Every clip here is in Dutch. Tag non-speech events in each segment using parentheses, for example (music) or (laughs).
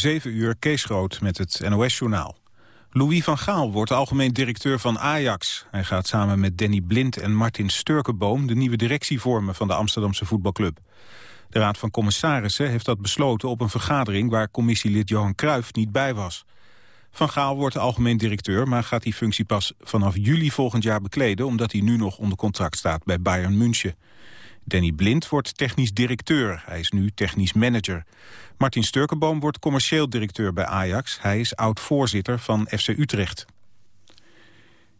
7 uur Kees Groot met het NOS-journaal. Louis van Gaal wordt algemeen directeur van Ajax. Hij gaat samen met Danny Blind en Martin Sturkenboom... de nieuwe directie vormen van de Amsterdamse voetbalclub. De Raad van Commissarissen heeft dat besloten op een vergadering... waar commissielid Johan Cruijff niet bij was. Van Gaal wordt algemeen directeur, maar gaat die functie pas vanaf juli volgend jaar bekleden... omdat hij nu nog onder contract staat bij Bayern München. Danny Blind wordt technisch directeur. Hij is nu technisch manager. Martin Sturkenboom wordt commercieel directeur bij Ajax. Hij is oud-voorzitter van FC Utrecht.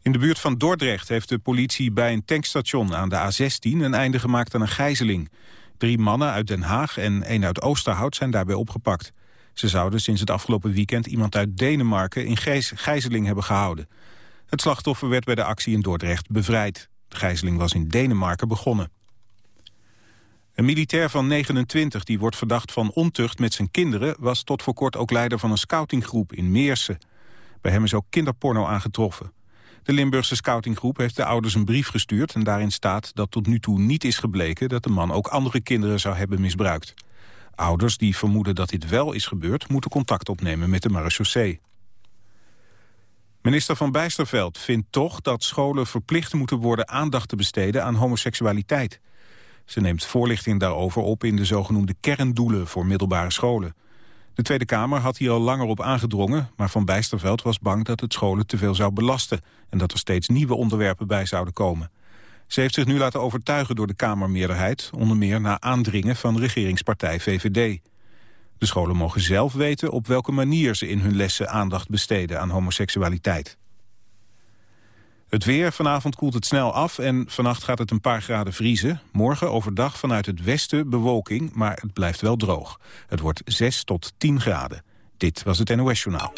In de buurt van Dordrecht heeft de politie bij een tankstation aan de A16... een einde gemaakt aan een gijzeling. Drie mannen uit Den Haag en één uit Oosterhout zijn daarbij opgepakt. Ze zouden sinds het afgelopen weekend iemand uit Denemarken in gijzeling hebben gehouden. Het slachtoffer werd bij de actie in Dordrecht bevrijd. De gijzeling was in Denemarken begonnen. Een militair van 29 die wordt verdacht van ontucht met zijn kinderen... was tot voor kort ook leider van een scoutinggroep in Meersen. Bij hem is ook kinderporno aangetroffen. De Limburgse scoutinggroep heeft de ouders een brief gestuurd... en daarin staat dat tot nu toe niet is gebleken... dat de man ook andere kinderen zou hebben misbruikt. Ouders die vermoeden dat dit wel is gebeurd... moeten contact opnemen met de marechaussee. Minister van Bijsterveld vindt toch dat scholen verplicht moeten worden... aandacht te besteden aan homoseksualiteit... Ze neemt voorlichting daarover op in de zogenoemde kerndoelen voor middelbare scholen. De Tweede Kamer had hier al langer op aangedrongen, maar Van Bijsterveld was bang dat het scholen te veel zou belasten en dat er steeds nieuwe onderwerpen bij zouden komen. Ze heeft zich nu laten overtuigen door de Kamermeerderheid, onder meer na aandringen van regeringspartij VVD. De scholen mogen zelf weten op welke manier ze in hun lessen aandacht besteden aan homoseksualiteit. Het weer, vanavond koelt het snel af en vannacht gaat het een paar graden vriezen. Morgen overdag vanuit het westen bewolking, maar het blijft wel droog. Het wordt 6 tot 10 graden. Dit was het NOS Journaal.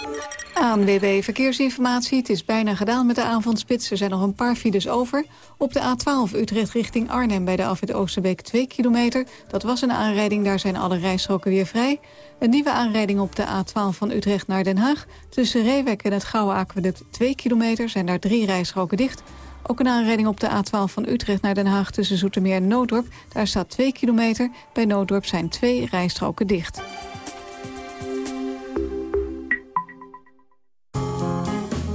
ANWB Verkeersinformatie. Het is bijna gedaan met de avondspits. Er zijn nog een paar files over. Op de A12 Utrecht richting Arnhem bij de afwit Oosterbeek 2 kilometer. Dat was een aanrijding, daar zijn alle rijstroken weer vrij. Een nieuwe aanrijding op de A12 van Utrecht naar Den Haag. Tussen Reewek en het Gouwe Aqueduct 2 kilometer zijn daar drie rijstroken dicht. Ook een aanrijding op de A12 van Utrecht naar Den Haag tussen Zoetermeer en Nooddorp. Daar staat 2 kilometer. Bij Nooddorp zijn twee rijstroken dicht.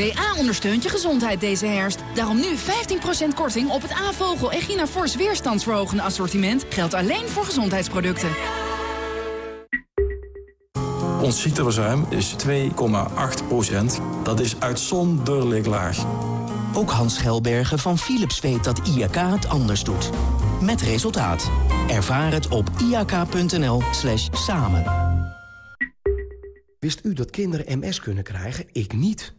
TA ondersteunt je gezondheid deze herfst. Daarom nu 15% korting op het A-vogel en Gina Force weerstandsverhogende assortiment. Geldt alleen voor gezondheidsproducten. Ons ziekteverzuim is 2,8% Dat is uitzonderlijk laag. Ook Hans Gelbergen van Philips weet dat IAK het anders doet. Met resultaat. Ervaar het op iak.nl slash samen. Wist u dat kinderen MS kunnen krijgen? Ik niet.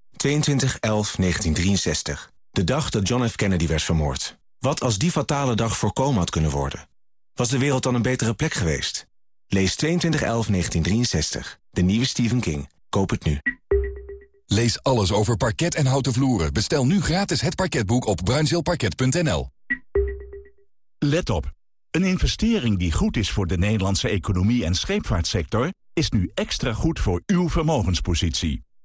22-11-1963. De dag dat John F. Kennedy werd vermoord. Wat als die fatale dag voorkomen had kunnen worden? Was de wereld dan een betere plek geweest? Lees 22-11-1963. De nieuwe Stephen King. Koop het nu. Lees alles over parket en houten vloeren. Bestel nu gratis het parketboek op bruinzeelparket.nl. Let op. Een investering die goed is voor de Nederlandse economie en scheepvaartsector... is nu extra goed voor uw vermogenspositie.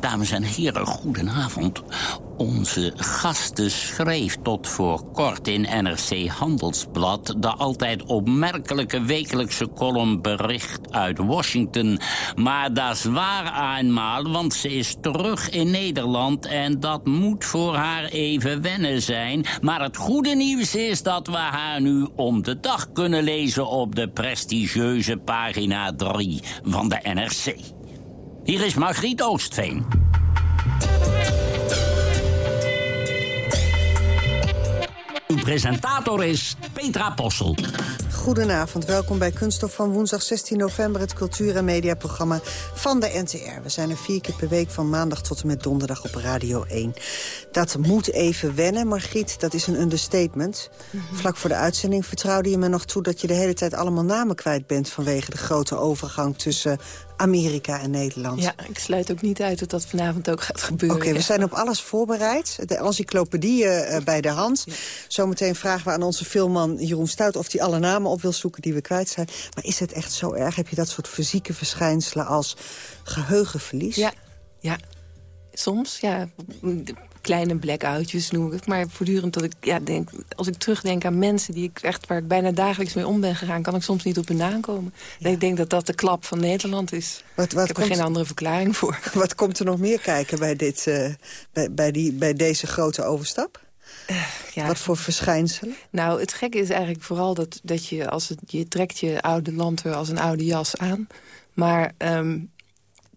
Dames en heren, goedenavond. Onze gasten schreef tot voor kort in NRC Handelsblad... de altijd opmerkelijke wekelijkse column bericht uit Washington. Maar dat is waar eenmaal, want ze is terug in Nederland... en dat moet voor haar even wennen zijn. Maar het goede nieuws is dat we haar nu om de dag kunnen lezen... op de prestigieuze pagina 3 van de NRC. Hier is Margriet Oostveen. Uw presentator is Petra Possel. Goedenavond, welkom bij Kunststof van woensdag 16 november... het cultuur- en mediaprogramma van de NTR. We zijn er vier keer per week van maandag tot en met donderdag op Radio 1. Dat moet even wennen, Margriet, dat is een understatement. Vlak voor de uitzending vertrouwde je me nog toe... dat je de hele tijd allemaal namen kwijt bent... vanwege de grote overgang tussen Amerika en Nederland. Ja, ik sluit ook niet uit dat dat vanavond ook gaat gebeuren. Oké, we zijn op alles voorbereid. De encyclopedie uh, bij de hand. Zometeen vragen we aan onze filmman Jeroen Stout... of hij alle namen op wil zoeken die we kwijt zijn. Maar is het echt zo erg? Heb je dat soort fysieke verschijnselen als geheugenverlies? Ja, ja. Soms, ja kleine blackoutjes noem ik het. Maar voortdurend dat ik ja, denk, als ik terugdenk aan mensen die ik echt, waar ik bijna dagelijks mee om ben gegaan, kan ik soms niet op hun naam komen. En ik denk dat dat de klap van Nederland is. Wat, wat ik heb er geen andere verklaring voor. (laughs) Wat komt er nog meer kijken bij, dit, uh, bij, bij, die, bij deze grote overstap? Uh, ja. Wat voor verschijnselen? Nou, het gekke is eigenlijk vooral dat, dat je, als het, je trekt je oude land weer als een oude jas aan. Maar um,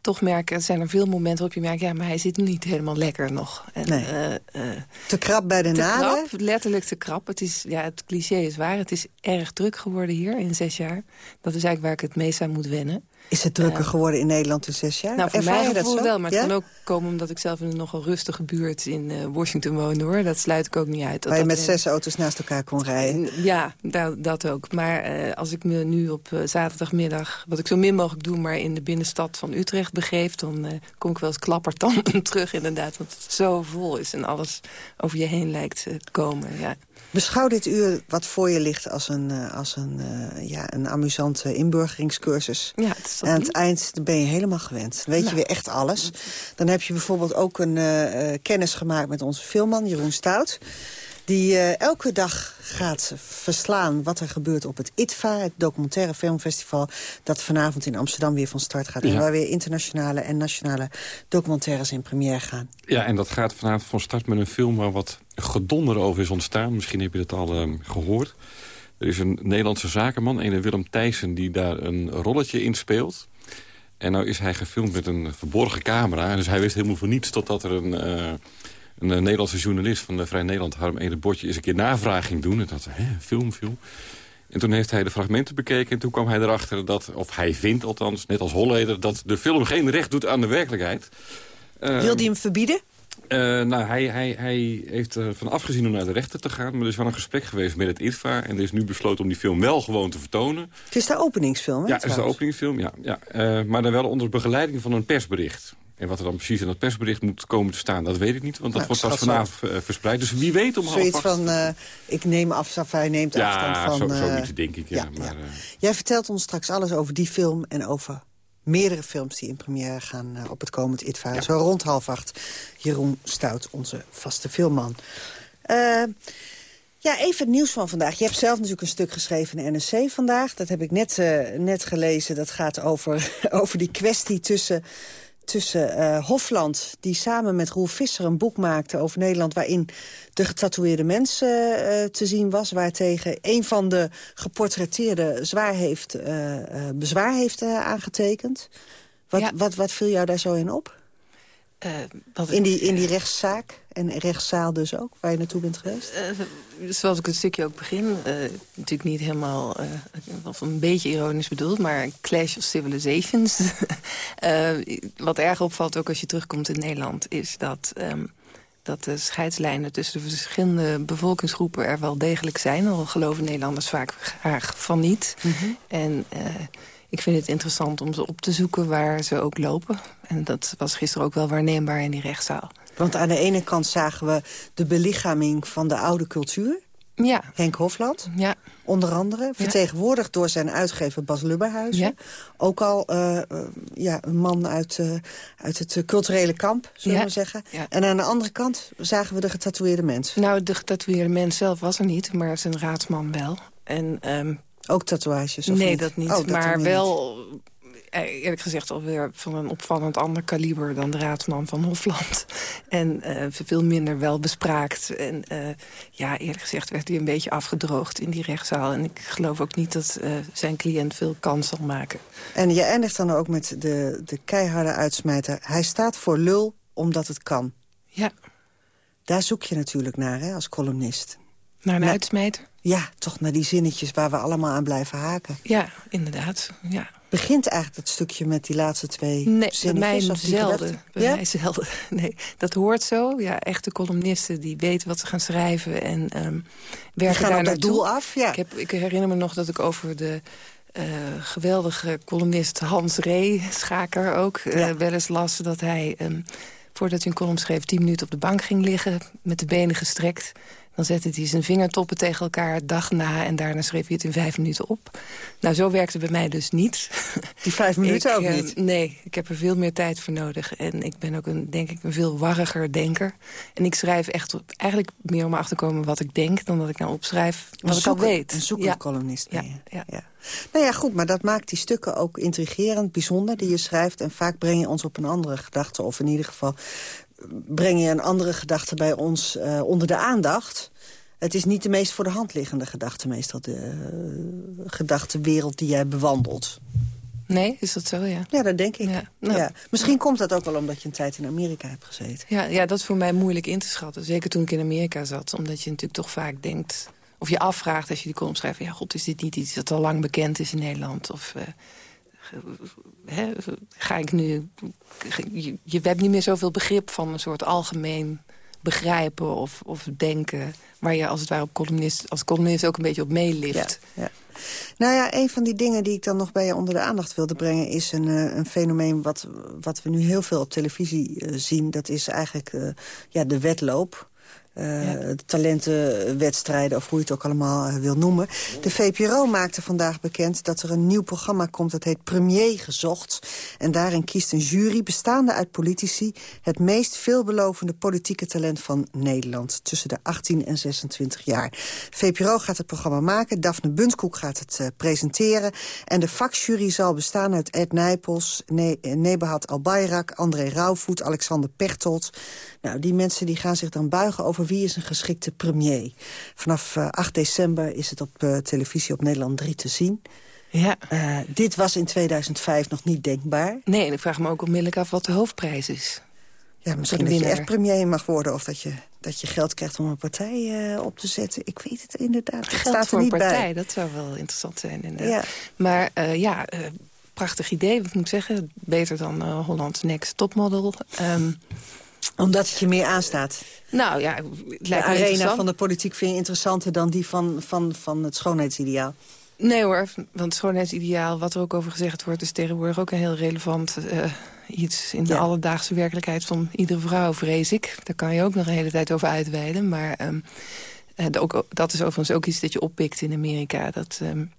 toch merken, er zijn er veel momenten waarop je merkt... ja, maar hij zit niet helemaal lekker nog. En, nee. uh, uh, te krap bij de naden? Letterlijk te krap. Het, is, ja, het cliché is waar. Het is erg druk geworden hier in zes jaar. Dat is eigenlijk waar ik het meest aan moet wennen. Is het drukker uh, geworden in Nederland in zes jaar? Nou, voor mij gevoel wel. Maar ja? het kan ook komen omdat ik zelf in een nogal rustige buurt in uh, Washington woon. hoor. Dat sluit ik ook niet uit. Dat waar je dat, met zes auto's naast elkaar kon rijden? Ja, dat, dat ook. Maar uh, als ik me nu op zaterdagmiddag, wat ik zo min mogelijk doe... maar in de binnenstad van Utrecht begeef... dan kom ik wel eens klappertand (laughs) terug inderdaad. Want het zo vol is en alles over je heen lijkt te komen. Ja. Beschouw dit uur wat voor je ligt als een, uh, als een, uh, ja, een amusante inburgeringscursus. Ja, en aan het eind ben je helemaal gewend. Weet nou. je weer echt alles. Dan heb je bijvoorbeeld ook een uh, kennis gemaakt met onze filmman Jeroen Stout die uh, elke dag gaat verslaan wat er gebeurt op het ITVA... het documentaire filmfestival dat vanavond in Amsterdam weer van start gaat. Ja. En waar weer internationale en nationale documentaires in première gaan. Ja, en dat gaat vanavond van start met een film waar wat gedonder over is ontstaan. Misschien heb je het al uh, gehoord. Er is een Nederlandse zakenman, een Willem Thijssen... die daar een rolletje in speelt. En nou is hij gefilmd met een verborgen camera. Dus hij wist helemaal voor niets totdat er een... Uh, een uh, Nederlandse journalist van de Vrij Nederland, Harm Botje, eens een keer navraging doen. En dat, hè, film, film. En toen heeft hij de fragmenten bekeken en toen kwam hij erachter dat, of hij vindt althans, net als Holleder, dat de film geen recht doet aan de werkelijkheid. Wil hij hem verbieden? Uh, nou, hij, hij, hij heeft ervan afgezien om naar de rechter te gaan. Maar er is wel een gesprek geweest met het IRFA. En er is nu besloten om die film wel gewoon te vertonen. Het is de openingsfilm, hè? Ja, het is de openingsfilm, ja. ja. Uh, maar dan wel onder begeleiding van een persbericht. En wat er dan precies in dat persbericht moet komen te staan, dat weet ik niet. Want dat nou, wordt pas vanavond uh, verspreid. Dus wie weet om Zoiets van, uh, ik neem afstand, hij neemt ja, afstand van... Ja, zo, zoiets denk ik, ja. ja, maar, ja. Jij vertelt ons straks alles over die film en over meerdere films die in première gaan uh, op het komend ITVA. Ja. Zo rond half acht. Jeroen Stout, onze vaste filmman. Uh, ja, even het nieuws van vandaag. Je hebt zelf natuurlijk een stuk geschreven in de NRC vandaag. Dat heb ik net, uh, net gelezen. Dat gaat over, (laughs) over die kwestie tussen tussen uh, Hofland, die samen met Roel Visser een boek maakte over Nederland... waarin de getatoeëerde mens uh, te zien was... waartegen een van de geportretteerden zwaar heeft, uh, bezwaar heeft aangetekend. Wat, ja. wat, wat viel jou daar zo in op? In, die, in die rechtszaak en rechtszaal dus ook, waar je naartoe bent geweest? zoals ik het stukje ook begin, uh, natuurlijk niet helemaal, of een beetje ironisch bedoeld, maar Clash of Civilizations. (laughs) wat erg opvalt ook als je terugkomt in Nederland, is dat, um, dat de scheidslijnen tussen de verschillende bevolkingsgroepen er wel degelijk zijn. Al geloven Nederlanders vaak graag van niet. Mm -hmm. En ik vind het interessant om ze op te zoeken waar ze ook lopen. En dat was gisteren ook wel waarneembaar in die rechtszaal. Want aan de ene kant zagen we de belichaming van de oude cultuur. Ja. Henk Hofland. Ja. onder andere. Vertegenwoordigd door zijn uitgever Bas Lubberhuizen. Ook al uh, ja, een man uit, uh, uit het culturele kamp, zullen we zeggen. En aan de andere kant zagen we de getatoeëerde mens. Nou, de getatoeëerde mens zelf was er niet, maar zijn raadsman wel. En, um, ook tatoeages? Of nee, niet? dat niet. Oh, dat maar wel eh, eerlijk gezegd alweer van een opvallend ander kaliber... dan de raadsman van Hofland. (laughs) En uh, veel minder wel bespraakt. En uh, ja, eerlijk gezegd werd hij een beetje afgedroogd in die rechtszaal. En ik geloof ook niet dat uh, zijn cliënt veel kans zal maken. En je eindigt dan ook met de, de keiharde uitsmijter. Hij staat voor lul omdat het kan. Ja. Daar zoek je natuurlijk naar hè, als columnist. Naar een uitsmijter? Ja, toch naar die zinnetjes waar we allemaal aan blijven haken. Ja, inderdaad. Ja begint eigenlijk dat stukje met die laatste twee nee, zinnetjes? Bij mij zelden. Bij ja? mij zelden. (laughs) Nee, dat hoort zo. Ja, echte columnisten die weten wat ze gaan schrijven en um, werken gaan daar dat doel af. Ja. Ik, heb, ik herinner me nog dat ik over de uh, geweldige columnist Hans Ree, schaker ook, uh, ja. wel eens las dat hij... Um, voordat hij een column schreef, tien minuten op de bank ging liggen... met de benen gestrekt dan zette hij zijn vingertoppen tegen elkaar dag na... en daarna schreef hij het in vijf minuten op. Nou, zo werkte bij mij dus niet. Die vijf minuten ik, ook uh, niet? Nee, ik heb er veel meer tijd voor nodig. En ik ben ook, een, denk ik, een veel warriger denker. En ik schrijf echt eigenlijk meer om achter te komen wat ik denk... dan dat ik nou opschrijf wat ik al weet. Een zoekende columnist ja. Ja, ja. Nou ja, goed, maar dat maakt die stukken ook intrigerend, bijzonder... die je schrijft. En vaak breng je ons op een andere gedachte. Of in ieder geval breng je een andere gedachte bij ons uh, onder de aandacht. Het is niet de meest voor de hand liggende gedachte meestal. De uh, gedachtenwereld die jij bewandelt. Nee, is dat zo, ja? Ja, dat denk ik. Ja, nou, ja. Misschien komt dat ook wel omdat je een tijd in Amerika hebt gezeten. Ja, ja, dat is voor mij moeilijk in te schatten. Zeker toen ik in Amerika zat. Omdat je natuurlijk toch vaak denkt... of je afvraagt als je die column schrijft... ja, god, is dit niet iets dat al lang bekend is in Nederland? Of... Uh, Ga ik nu... Je, je hebt niet meer zoveel begrip van een soort algemeen begrijpen of, of denken... waar je als het ware op columnist, als columnist ook een beetje op meelift. Ja. Nou ja, een van die dingen die ik dan nog bij je onder de aandacht wilde brengen... is een, uh, een fenomeen wat, wat we nu heel veel op televisie uh, zien. Dat is eigenlijk uh, ja, de wedloop. Uh, ja. talentenwedstrijden, of hoe je het ook allemaal uh, wil noemen. De VPRO maakte vandaag bekend dat er een nieuw programma komt... dat heet Premier Gezocht. En daarin kiest een jury bestaande uit politici... het meest veelbelovende politieke talent van Nederland... tussen de 18 en 26 jaar. VPRO gaat het programma maken, Daphne Buntkoek gaat het uh, presenteren... en de vakjury zal bestaan uit Ed Nijpels, ne Nebahat Albayrak... André Rauwvoet, Alexander Pechtold... Nou, die mensen die gaan zich dan buigen over wie is een geschikte premier. Vanaf uh, 8 december is het op uh, televisie op Nederland 3 te zien. Ja. Uh, dit was in 2005 nog niet denkbaar. Nee, en ik vraag me ook onmiddellijk af wat de hoofdprijs is. Ja, misschien dat je echt premier mag worden... of dat je, dat je geld krijgt om een partij uh, op te zetten. Ik weet het inderdaad. Het geld staat er voor niet een partij, bij. dat zou wel interessant zijn. Inderdaad. Ja. Maar uh, ja, prachtig idee, wat moet ik zeggen. Beter dan Holland's Next Topmodel. Um, omdat het je meer aanstaat. Nou ja, het de arena van de politiek vind je interessanter dan die van, van, van het schoonheidsideaal. Nee hoor, want het schoonheidsideaal, wat er ook over gezegd wordt... is tegenwoordig ook een heel relevant uh, iets in de ja. alledaagse werkelijkheid van iedere vrouw, vrees ik. Daar kan je ook nog een hele tijd over uitweiden. Maar um, uh, ook, dat is overigens ook iets dat je oppikt in Amerika. Dat, um,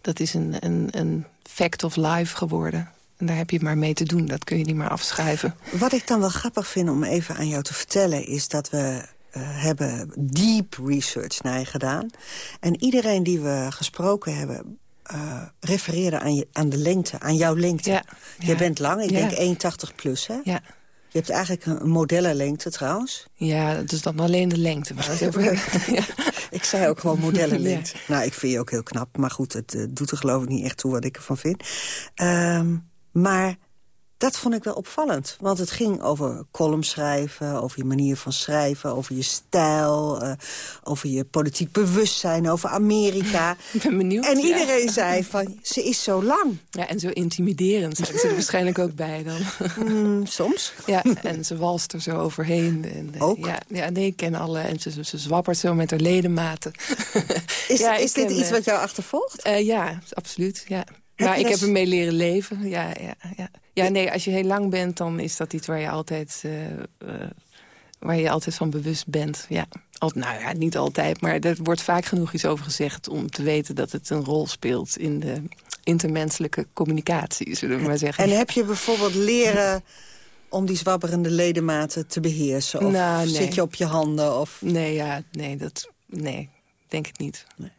dat is een, een, een fact of life geworden. En daar heb je maar mee te doen. Dat kun je niet meer afschrijven. Wat ik dan wel grappig vind om even aan jou te vertellen... is dat we uh, hebben deep research naar je gedaan. En iedereen die we gesproken hebben... Uh, refereerde aan, je, aan de lengte, aan jouw lengte. Ja, je ja. bent lang, ik ja. denk 1,80 plus, hè? Ja. Je hebt eigenlijk een modellenlengte trouwens. Ja, dat is dan alleen de lengte. Maar (laughs) ja. Ik zei ook gewoon modellenlengte. Ja. Nou, ik vind je ook heel knap. Maar goed, het uh, doet er geloof ik niet echt toe wat ik ervan vind. Um, maar dat vond ik wel opvallend. Want het ging over column schrijven, over je manier van schrijven... over je stijl, uh, over je politiek bewustzijn, over Amerika. (laughs) Ik ben benieuwd. En iedereen ja. zei van, ze is zo lang. Ja, en zo intimiderend. Ze er waarschijnlijk ook bij dan. (laughs) Mm, soms. Ja, en ze walst er zo overheen. En, uh, ook? Ja, ja, nee, ik ken alle. En ze, ze zwappert zo met haar ledematen. Is, (laughs) ja, is dit ken, iets wat jou achtervolgt? Uh, ja, absoluut, ja. (laughs) Heb maar ik heb ermee leren leven. Ja, ja, ja. ja, nee, als je heel lang bent, dan is dat iets waar je altijd, uh, uh, waar je altijd van bewust bent. Ja. Al, nou ja, niet altijd, maar er wordt vaak genoeg iets over gezegd... om te weten dat het een rol speelt in de intermenselijke communicatie, zullen we maar zeggen. En heb je bijvoorbeeld leren om die zwabberende ledematen te beheersen? Of Nou, nee. zit je op je handen? Of... Nee, ja, nee, dat, nee, denk het niet. Nee.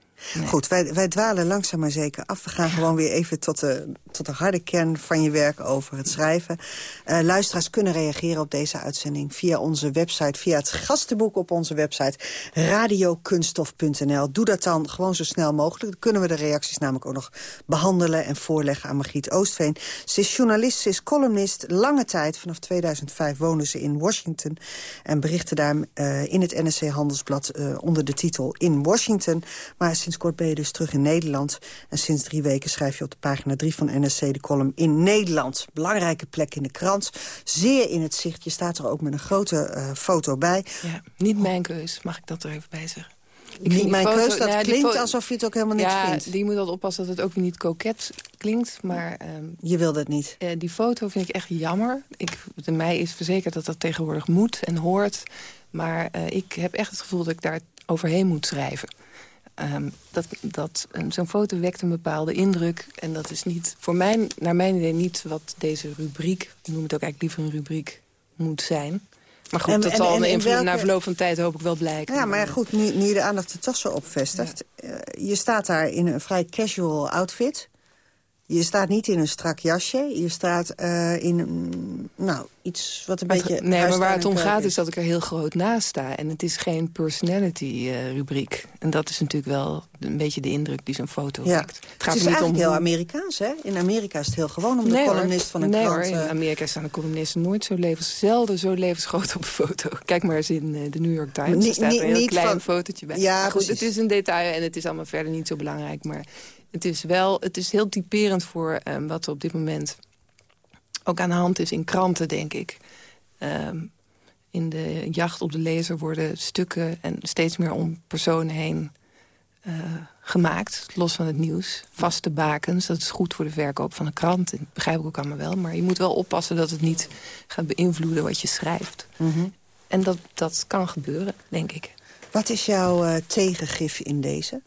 Goed, wij, wij dwalen langzaam maar zeker af. We gaan gewoon weer even tot de, tot de harde kern van je werk over het schrijven. Uh, luisteraars kunnen reageren op deze uitzending via onze website... via het gastenboek op onze website radiokunstof.nl. Doe dat dan gewoon zo snel mogelijk. Dan kunnen we de reacties namelijk ook nog behandelen... en voorleggen aan Margriet Oostveen. Ze is journalist, ze is columnist. Lange tijd, vanaf 2005, woonde ze in Washington... en berichtte daar uh, in het NSC Handelsblad uh, onder de titel In Washington... maar sinds kort ben je dus terug in Nederland. En sinds drie weken schrijf je op de pagina 3 van NSC de column in Nederland. Belangrijke plek in de krant. Zeer in het zicht. Je staat er ook met een grote uh, foto bij. Ja, niet mijn keus, mag ik dat er even bij zeggen. Ik niet mijn foto, keus, dat nou, klinkt alsof je het ook helemaal niet ja, vindt. die moet altijd oppassen dat het ook weer niet koket klinkt. Maar, um, je wilde het niet? Uh, die foto vind ik echt jammer. Ik, de mij is verzekerd dat dat tegenwoordig moet en hoort. Maar uh, ik heb echt het gevoel dat ik daar overheen moet schrijven. Um, dat, dat, um, Zo'n foto wekt een bepaalde indruk. En dat is niet, voor mij, naar mijn idee niet wat deze rubriek... ik noem het ook eigenlijk liever een rubriek, moet zijn. Maar goed, en, dat en, zal en, welke... na verloop van tijd hoop ik wel blijken. Ja, maar goed, nu, nu je de aandacht er toch zo op vestigt. Ja. Uh, je staat daar in een vrij casual outfit... Je staat niet in een strak jasje. Je staat uh, in mm, nou, iets wat een maar beetje... Nee, maar waar het om gaat is. is dat ik er heel groot naast sta. En het is geen personality-rubriek. Uh, en dat is natuurlijk wel een beetje de indruk die zo'n foto ja. wekt. Het, het gaat is niet eigenlijk om heel Amerikaans, hè? In Amerika is het heel gewoon om nee, de columnist van een nee, krant... Hoor, in Amerika staan de columnisten nooit zo levens... zelden zo levensgroot op een foto. Kijk maar eens in uh, de New York Times. Er staat een heel klein van... fotootje bij. Ja, maar goed, precies. het is een detail en het is allemaal verder niet zo belangrijk. Maar het is wel, het is heel typerend voor um, wat er op dit moment ook aan de hand is in kranten, denk ik. Um, in de jacht op de lezer worden stukken en steeds meer om personen heen uh, gemaakt. Los van het nieuws. Vaste bakens, dat is goed voor de verkoop van een krant. Dat begrijp ik ook allemaal wel. Maar je moet wel oppassen dat het niet gaat beïnvloeden wat je schrijft. Mm -hmm. En dat, dat kan gebeuren, denk ik. Wat is jouw uh, tegengif in deze?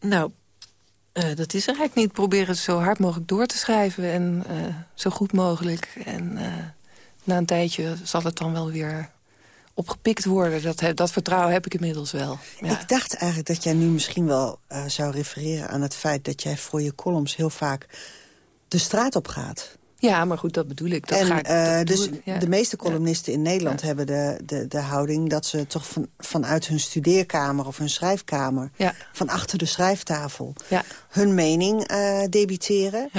Nou, uh, dat is er eigenlijk niet. Probeer het zo hard mogelijk door te schrijven en uh, zo goed mogelijk. En uh, na een tijdje zal het dan wel weer opgepikt worden. Dat, dat vertrouwen heb ik inmiddels wel. Ja. Ik dacht eigenlijk dat jij nu misschien wel zou refereren aan het feit... dat jij voor je columns heel vaak de straat op gaat. Ja, maar goed, dat bedoel ik. Dat en ga ik, uh, dat dus ik, ja. de meeste columnisten ja. in Nederland ja. hebben de, de, de houding... dat ze toch van, vanuit hun studeerkamer of hun schrijfkamer... van achter de schrijftafel hun mening uh, debiteren.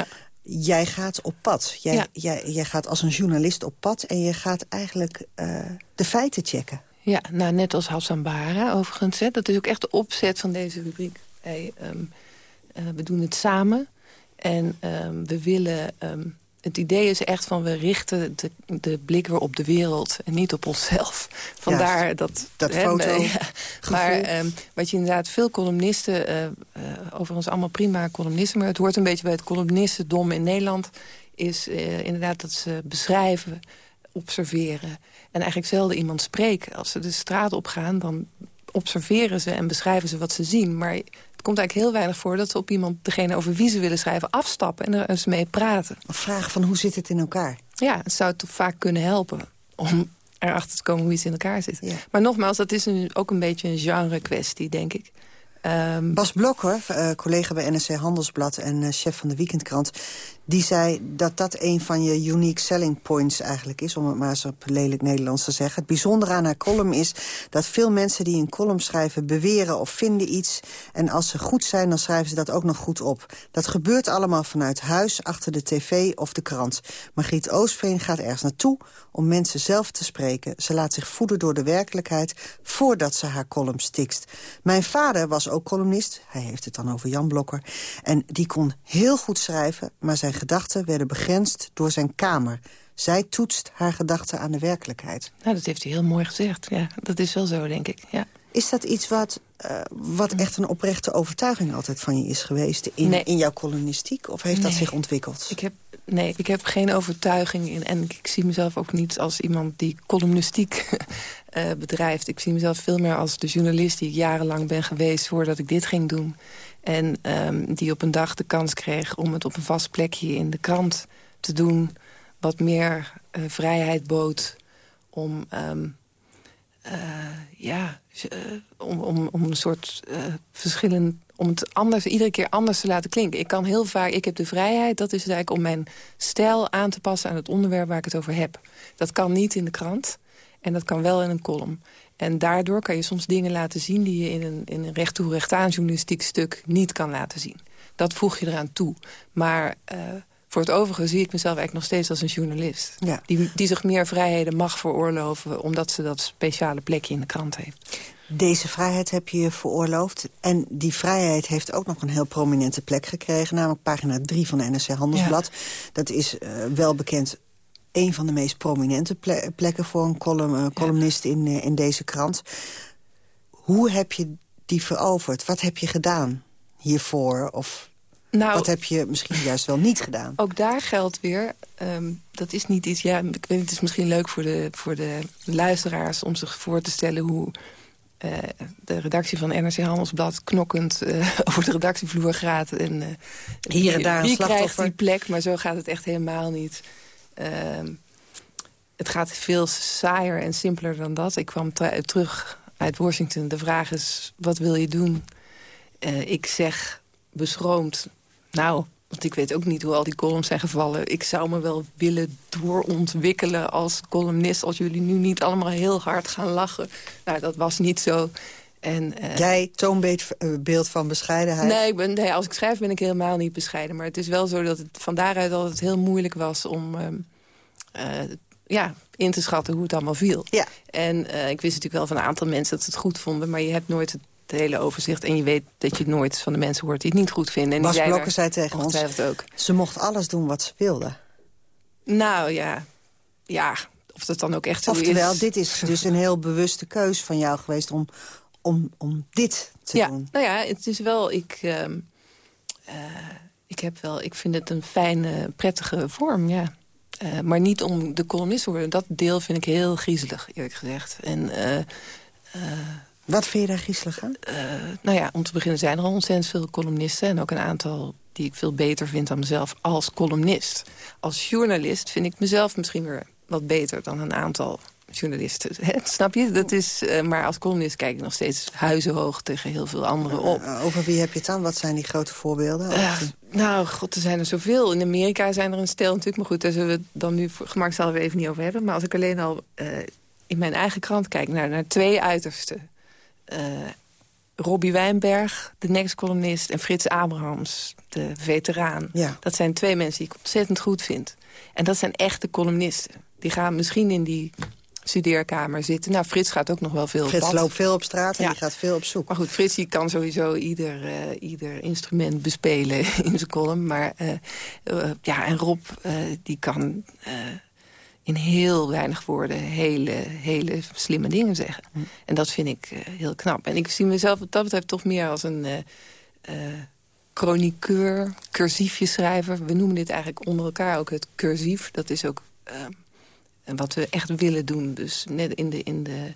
Jij gaat op pad. Jij, jij, jij gaat als een journalist op pad en je gaat eigenlijk uh, de feiten checken. Ja, nou net als Hassan Bara overigens. Hè. Dat is ook echt de opzet van deze rubriek. Hey, um, we doen het samen en um, we willen... Um, het idee is echt van we richten de, de blik weer op de wereld en niet op onszelf. (laughs) Vandaar ja, dat... Dat hè, foto. Ja, (laughs) maar um, wat je inderdaad, veel columnisten, uh, uh, overigens allemaal prima columnisten... maar het hoort een beetje bij het columnistendom in Nederland... is uh, inderdaad dat ze beschrijven, observeren... en eigenlijk zelden iemand spreken. Als ze de straat opgaan, dan observeren ze en beschrijven ze wat ze zien. Maar het komt eigenlijk heel weinig voor dat ze op iemand, degene over wie ze willen schrijven, afstappen en er eens mee praten. Of vragen van hoe zit het in elkaar? Ja, het zou toch vaak kunnen helpen om erachter te komen hoe iets in elkaar zit. Ja. Maar nogmaals, dat is een, ook een beetje een genre kwestie, denk ik. Um, Bas Blokker, uh, collega bij NSC Handelsblad en uh, chef van de Weekendkrant... die zei dat dat een van je unique selling points eigenlijk is... om het maar eens op lelijk Nederlands te zeggen. Het bijzondere aan haar column is dat veel mensen die een column schrijven... beweren of vinden iets en als ze goed zijn, dan schrijven ze dat ook nog goed op. Dat gebeurt allemaal vanuit huis, achter de tv of de krant. Margriet Oostveen gaat ergens naartoe om mensen zelf te spreken. Ze laat zich voeden door de werkelijkheid voordat ze haar column stikst. Mijn vader was ook columnist, hij heeft het dan over Jan Blokker... en die kon heel goed schrijven, maar zijn gedachten werden begrensd door zijn kamer. Zij toetst haar gedachten aan de werkelijkheid. Nou, dat heeft hij heel mooi gezegd. Ja, dat is wel zo, denk ik. Ja. Is dat iets wat, uh, wat echt een oprechte overtuiging altijd van je is geweest... in, nee. in jouw columnistiek? Of heeft nee. dat zich ontwikkeld? Ik heb, Nee, ik heb geen overtuiging in. En ik zie mezelf ook niet als iemand die columnistiek uh, (laughs) bedrijft. Ik zie mezelf veel meer als de journalist die ik jarenlang ben geweest... voordat ik dit ging doen. En um, die op een dag de kans kreeg om het op een vast plekje in de krant te doen... wat meer uh, vrijheid bood om... Um, uh, ja, om, om, om een soort verschillend om het anders, iedere keer anders te laten klinken. Ik kan heel vaak, ik heb de vrijheid, dat is eigenlijk om mijn stijl aan te passen aan het onderwerp waar ik het over heb. Dat kan niet in de krant en dat kan wel in een column. En daardoor kan je soms dingen laten zien die je in een, in een recht toe recht aan journalistiek stuk niet kan laten zien. Dat voeg je eraan toe. Maar uh, voor het overige zie ik mezelf eigenlijk nog steeds als een journalist. Ja. Die, die zich meer vrijheden mag veroorloven omdat ze dat speciale plekje in de krant heeft. Deze vrijheid heb je je veroorloofd. En die vrijheid heeft ook nog een heel prominente plek gekregen. Namelijk pagina 3 van NRC Handelsblad. Dat is uh, wel bekend een van de meest prominente plekken... voor een column, uh, columnist in, uh, in deze krant. Hoe heb je die veroverd? Wat heb je gedaan hiervoor? Of nou, wat heb je misschien juist wel niet gedaan? Ook daar geldt weer, um, dat is niet iets... Ja, ik weet, het is misschien leuk voor de, voor de luisteraars om zich voor te stellen... hoe uh, de redactie van NRC Handelsblad knokkend uh, (laughs) over de redactievloer gaat. En, uh, Hier en daar een wie krijgt die plek, maar zo gaat het echt helemaal niet. Ehm, het gaat veel saaier en simpeler dan dat. Ik kwam terug uit Washington. De vraag is, wat wil je doen? ik zeg beschroomd, nou, want ik weet ook niet hoe al die columns zijn gevallen. Ik zou me wel willen doorontwikkelen als columnist... als jullie nu niet allemaal heel hard gaan lachen. Nou, dat was niet zo. En, uh, Jij, toonbeeld van bescheidenheid? Nee, ik ben, nee, als ik schrijf ben ik helemaal niet bescheiden. Maar het is wel zo dat het van daaruit altijd heel moeilijk was... om uh, uh, ja, in te schatten hoe het allemaal viel. Ja. En ik wist natuurlijk wel van een aantal mensen dat ze het goed vonden... maar je hebt nooit het het hele overzicht. En je weet dat je nooit van de mensen hoort die het niet goed vinden. En Bas Blokker zei tegen ons, ook. ze mocht alles doen wat ze wilde. Nou ja, ja, of dat dan ook echt zo Oftewel, is. dit is dus een heel bewuste keus van jou geweest om, om, om dit te ja, doen. Nou ja, het is wel, ik, uh, uh, ik heb wel, ik vind het een fijne, prettige vorm, ja. Uh, maar niet om de columnist te worden. Dat deel vind ik heel griezelig, eerlijk gezegd. En wat vind je daar griezelig aan? Nou ja, om te beginnen zijn er al ontzettend veel columnisten... en ook een aantal die ik veel beter vind dan mezelf als columnist. Als journalist vind ik mezelf misschien weer wat beter dan een aantal journalisten. (laughs) Snap je? Dat is, uh, maar als columnist kijk ik nog steeds huizenhoog tegen heel veel anderen op. Uh, over wie heb je het dan? Wat zijn die grote voorbeelden? nou, god, er zijn er zoveel. In Amerika zijn er een stel natuurlijk. Maar goed, daar zullen we het dan nu voor gemak zal we even niet over hebben. Maar als ik alleen al in mijn eigen krant kijk naar, naar twee uitersten Robbie Wijnberg, de next-columnist... en Frits Abrahams, de veteraan. Ja. Dat zijn twee mensen die ik ontzettend goed vind. En dat zijn echte columnisten. Die gaan misschien in die studeerkamer zitten. Nou, Frits gaat ook nog wel veel Frits op pad. loopt veel op straat en ja. die gaat veel op zoek. Maar goed, Frits die kan sowieso ieder, uh, ieder instrument bespelen (laughs) in zijn column. Maar uh, uh, ja, en Rob, die kan in heel weinig woorden hele, hele slimme dingen zeggen. Hm. En dat vind ik heel knap. En ik zie mezelf wat dat betreft toch meer als een chroniqueur, cursiefjeschrijver. We noemen dit eigenlijk onder elkaar ook het cursief. Dat is ook wat we echt willen doen. Dus net in de, in de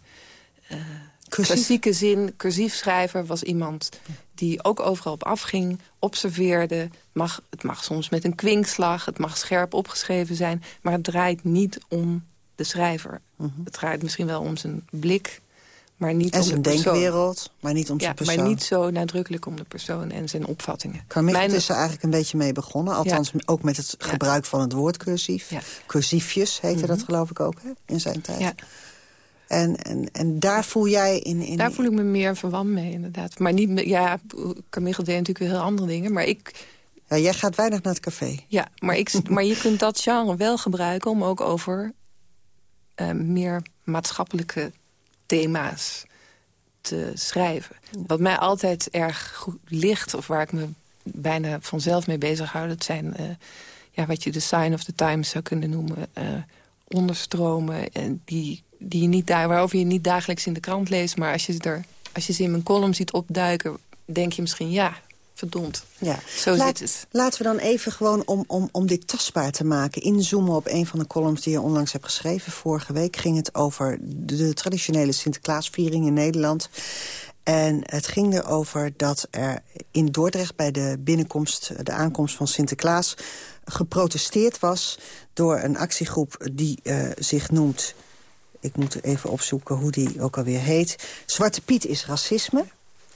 klassieke zin, cursiefschrijver was iemand die ook overal op afging, observeerde. Mag, het mag soms met een kwinkslag, het mag scherp opgeschreven zijn... maar het draait niet om de schrijver. Uh -huh. Het draait misschien wel om zijn blik, maar niet en om zijn de denkwereld, maar niet om ja, zijn persoon. maar niet zo nadrukkelijk om de persoon en zijn opvattingen. Carmichael Mijn... is er eigenlijk een beetje mee begonnen. Althans, ja. ook met het gebruik van het woord cursief. Cursiefjes heette dat geloof ik ook hè, in zijn tijd. Ja. En, en, en daar voel jij in, in... Daar voel ik me meer verwant mee, inderdaad. Maar niet, ja, Carmichael deed natuurlijk heel andere dingen, maar ik... Ja, jij gaat weinig naar het café. Ja, maar, ik, (laughs) maar je kunt dat genre wel gebruiken om ook over uh, meer maatschappelijke thema's te schrijven. Wat mij altijd erg goed ligt, of waar ik me bijna vanzelf mee bezig hou... dat zijn uh, ja, wat je de sign of the times zou kunnen noemen... Uh, onderstromen en die die je niet, waarover je niet dagelijks in de krant leest. Maar als je, er, als je ze in mijn column ziet opduiken, denk je misschien... ja, verdomd. Ja. Zo Laat, zit het. Laten we dan even gewoon, om, om, om dit tastbaar te maken... inzoomen op een van de columns die je onlangs hebt geschreven. Vorige week ging het over de, de traditionele Sinterklaasviering in Nederland. En het ging erover dat er in Dordrecht bij de binnenkomst... de aankomst van Sinterklaas geprotesteerd was... door een actiegroep die uh, zich noemt... ik moet even opzoeken hoe die ook alweer heet... Zwarte Piet is racisme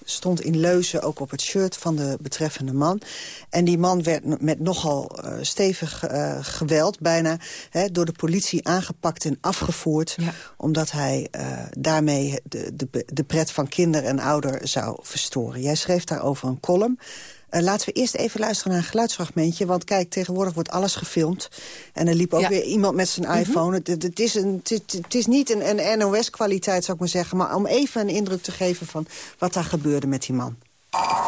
stond in leuzen ook op het shirt van de betreffende man. En die man werd met nogal uh, stevig uh, geweld bijna hè, door de politie aangepakt en afgevoerd. Ja. Omdat hij uh, daarmee de, de, de pret van kinder en ouder zou verstoren. Jij schreef daarover een column. Uh, laten we eerst even luisteren naar een geluidsfragmentje. Want kijk, tegenwoordig wordt alles gefilmd. En er liep ook ja. weer iemand met zijn iPhone. Mm -hmm. het, het, is een, het, het, is niet een, een NOS-kwaliteit, zou ik maar zeggen. Maar om even een indruk te geven van wat daar gebeurde met die man. Kijk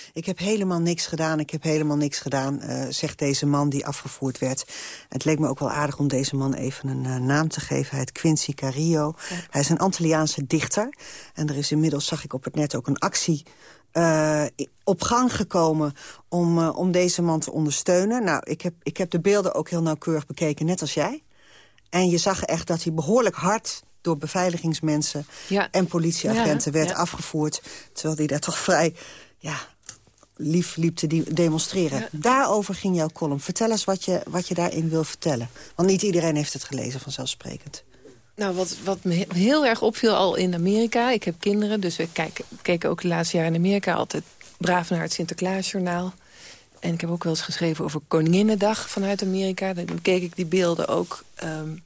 Ik heb helemaal niks gedaan, ik heb helemaal niks gedaan, uh, zegt deze man die afgevoerd werd. Het leek me ook wel aardig om deze man even een uh, naam te geven. Hij heet Quincy Carillo. Ja. Hij is een Antilliaanse dichter. En er is inmiddels, zag ik op het net, ook een actie uh, op gang gekomen om, uh, om deze man te ondersteunen. Nou, ik heb, ik heb de beelden ook heel nauwkeurig bekeken, net als jij. En je zag echt dat hij behoorlijk hard door beveiligingsmensen ja. en politieagenten ja, werd ja. afgevoerd. Terwijl hij daar toch vrij ja, lief liep te demonstreren. Daarover ging jouw column. Vertel eens wat je, wat je daarin wil vertellen. Want niet iedereen heeft het gelezen, vanzelfsprekend. Nou, wat, wat me heel erg opviel al in Amerika... ik heb kinderen, dus we kijken, keken ook de laatste jaren in Amerika... altijd braaf naar het Sinterklaasjournaal. En ik heb ook wel eens geschreven over Koninginnedag vanuit Amerika. Dan keek ik die beelden ook um,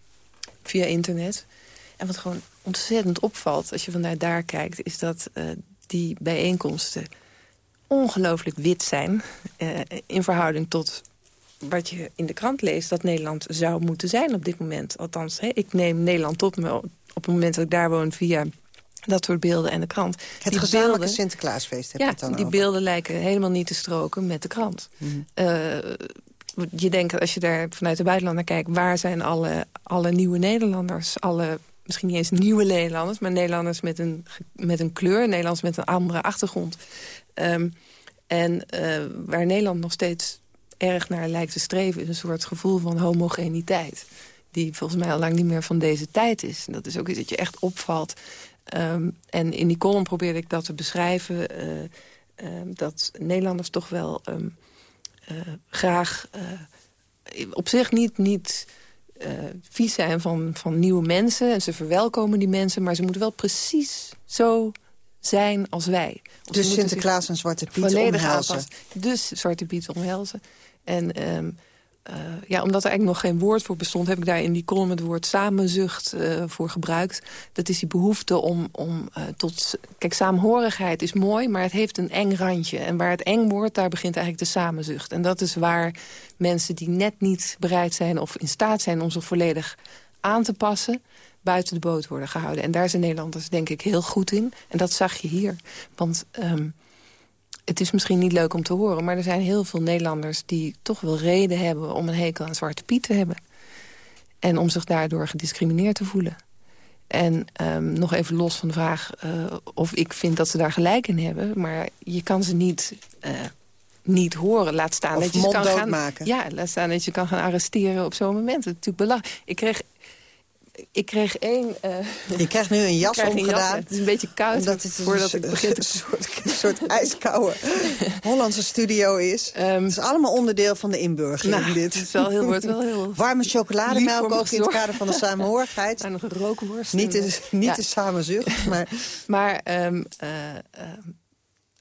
via internet. En wat gewoon ontzettend opvalt als je vanuit daar kijkt... is dat uh, die bijeenkomsten ongelooflijk wit zijn... Uh, in verhouding tot wat je in de krant leest... dat Nederland zou moeten zijn op dit moment. Althans, hè, ik neem Nederland tot me op het moment dat ik daar woon... via dat soort beelden en de krant. Het die gezamenlijke beelden, Sinterklaasfeest heb ja, je het dan die over. beelden lijken helemaal niet te stroken met de krant. Mm -hmm. uh, je denkt, als je daar vanuit de buitenland naar kijkt... waar zijn alle, alle nieuwe Nederlanders, alle misschien niet eens nieuwe Nederlanders... maar Nederlanders met een, met een kleur, Nederlanders met een andere achtergrond. Um, en uh, waar Nederland nog steeds erg naar lijkt te streven... is een soort gevoel van homogeniteit. Die volgens mij al lang niet meer van deze tijd is. En dat is ook iets dat je echt opvalt. Um, en in die column probeerde ik dat te beschrijven... Uh, uh, dat Nederlanders toch wel um, graag op zich niet... niet vies zijn van, van nieuwe mensen. En ze verwelkomen die mensen. Maar ze moeten wel precies zo zijn als wij. Of dus Sinterklaas en Zwarte Piet omhelzen. Aanpassen. Dus Zwarte Piet omhelzen. En um, uh, ja, omdat er eigenlijk nog geen woord voor bestond... heb ik daar in die column het woord samenzucht uh, voor gebruikt. Dat is die behoefte om, om uh, tot... Kijk, saamhorigheid is mooi, maar het heeft een eng randje. En waar het eng wordt, daar begint eigenlijk de samenzucht. En dat is waar mensen die net niet bereid zijn... of in staat zijn om zich volledig aan te passen buiten de boot worden gehouden. En daar zijn Nederlanders denk ik heel goed in. En dat zag je hier. Want um, het is misschien niet leuk om te horen... maar er zijn heel veel Nederlanders die toch wel reden hebben... om een hekel aan Zwarte Piet te hebben. En om zich daardoor gediscrimineerd te voelen. En um, nog even los van de vraag uh, of ik vind dat ze daar gelijk in hebben... maar je kan ze niet... Uh, niet horen. Laat staan of dat je ze kan gaan, maken. Ja, laat staan dat je kan gaan arresteren op zo'n moment. Dat is natuurlijk belachelijk. Ik kreeg ik kreeg één... Uh, (laughs) je krijgt nu een jas omgedaan. Het is een beetje koud omdat het voordat een, ik begin. Een soort, (laughs) een soort ijskoude (laughs) Hollandse studio is. Um, het is allemaal onderdeel van de inburgering. Nou, dit. Het is wel heel, wordt wel heel Warme chocolademelk ook in het kader van de samenhorigheid. En nog een rookworst. Niet de, niet ja. de samenzucht, maar... maar um, uh, uh,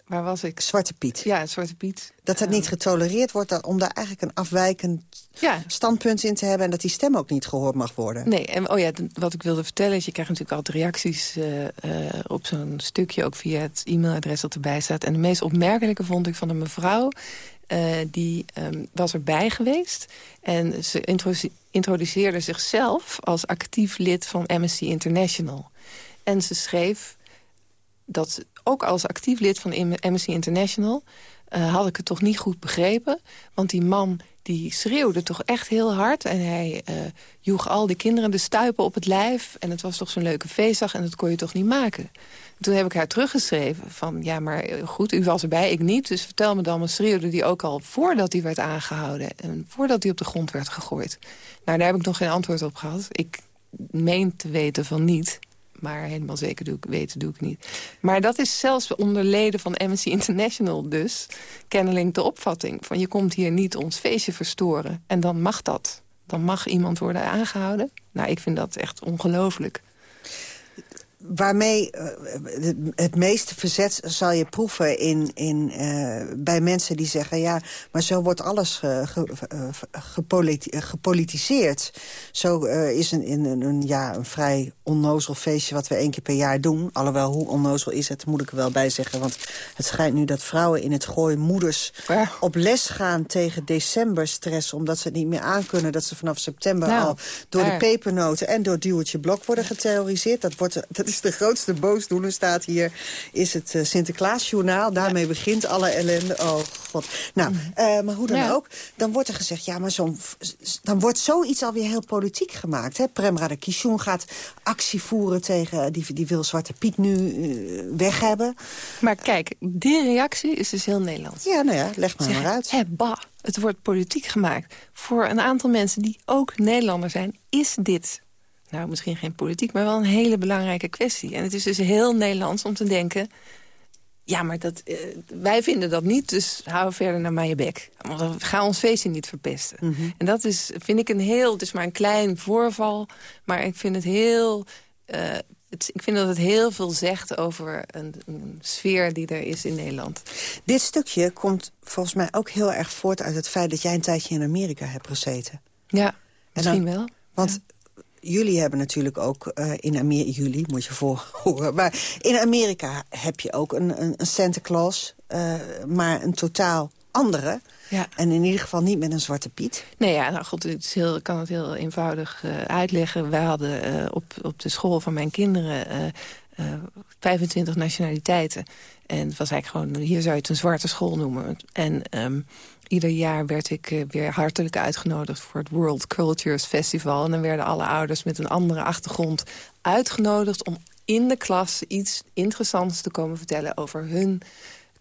Waar was ik? Zwarte Piet. Ja, Zwarte Piet. Dat het niet getolereerd wordt dat, om daar eigenlijk een afwijkend ja. standpunt in te hebben... en dat die stem ook niet gehoord mag worden. Nee, en oh ja, wat ik wilde vertellen is... je krijgt natuurlijk altijd reacties uh, uh, op zo'n stukje... ook via het e-mailadres dat erbij staat. En de meest opmerkelijke vond ik van een mevrouw... Uh, die um, was erbij geweest. En ze introduceerde zichzelf als actief lid van Amnesty International. En ze schreef dat ook als actief lid van Amnesty International... Uh, had ik het toch niet goed begrepen. Want die man die schreeuwde toch echt heel hard. En hij uh, joeg al die kinderen de stuipen op het lijf. En het was toch zo'n leuke feestdag en dat kon je toch niet maken. Toen heb ik haar teruggeschreven van... ja, maar eh, goed, u was erbij, ik niet. Dus vertel me dan, maar schreeuwde die ook al voordat hij werd aangehouden... en voordat hij op de grond werd gegooid. Nou, daar heb ik nog geen antwoord op gehad. Ik meen te weten van niet maar helemaal zeker doe ik, weten doe ik niet. Maar dat is zelfs onder leden van Amnesty International dus... kennelijk de opvatting van je komt hier niet ons feestje verstoren. En dan mag dat. Dan mag iemand worden aangehouden. Nou, ik vind dat echt ongelooflijk waarmee uh, het meeste verzet zal je proeven in, in, uh, bij mensen die zeggen... ja, maar zo wordt alles ge, ge, gepoliti gepolitiseerd. Zo uh, is een, in een, een, ja, een vrij onnozel feestje wat we één keer per jaar doen. Alhoewel, hoe onnozel is het, moet ik er wel bij zeggen. Want het schijnt nu dat vrouwen in het gooi moeders ja. op les gaan tegen decemberstress... omdat ze het niet meer aankunnen dat ze vanaf september nou, al door de pepernoten... en door duwtje blok worden geterroriseerd. Dat, wordt, dat is de grootste boosdoener, staat hier, is het uh, Sinterklaasjournaal. Daarmee ja. begint alle ellende. Oh god. Nou, mm. uh, maar hoe dan ja. ook, dan wordt er gezegd... ja, maar zo dan wordt zoiets alweer heel politiek gemaakt. Hè? Prem Radakishun gaat actie voeren tegen... die, die wil Zwarte Piet nu uh, weg hebben. Maar kijk, die reactie is dus heel Nederlands. Ja, nou ja, leg maar, zeg, maar uit. Bah, het wordt politiek gemaakt. Voor een aantal mensen die ook Nederlander zijn... is dit nou misschien geen politiek, maar wel een hele belangrijke kwestie. En het is dus heel Nederlands om te denken... ja, maar dat, uh, wij vinden dat niet, dus hou verder naar mijn bek. Want ga ons feestje niet verpesten. Mm -hmm. En dat is, vind ik een heel... het is maar een klein voorval, maar ik vind het heel... Uh, het, ik vind dat het heel veel zegt over een, een, sfeer die er is in Nederland. Dit stukje komt volgens mij ook heel erg voort uit het feit... dat jij een tijdje in Amerika hebt gezeten. Ja, misschien dan, wel. Want ja jullie hebben natuurlijk ook uh, in Amerika... Jullie, moet je voor horen. (laughs) Maar in Amerika heb je ook een, een, een Santa Claus. Uh, maar een totaal andere. Ja. En in ieder geval niet met een zwarte piet. Nee, ja, nou goed, het is heel, ik kan het heel eenvoudig uh, uitleggen. Wij hadden op, op de school van mijn kinderen 25 nationaliteiten. En het was eigenlijk gewoon, hier zou je het een zwarte school noemen. En um, ieder jaar werd ik uh, weer hartelijk uitgenodigd voor het World Cultures Festival. En dan werden alle ouders met een andere achtergrond uitgenodigd... om in de klas iets interessants te komen vertellen over hun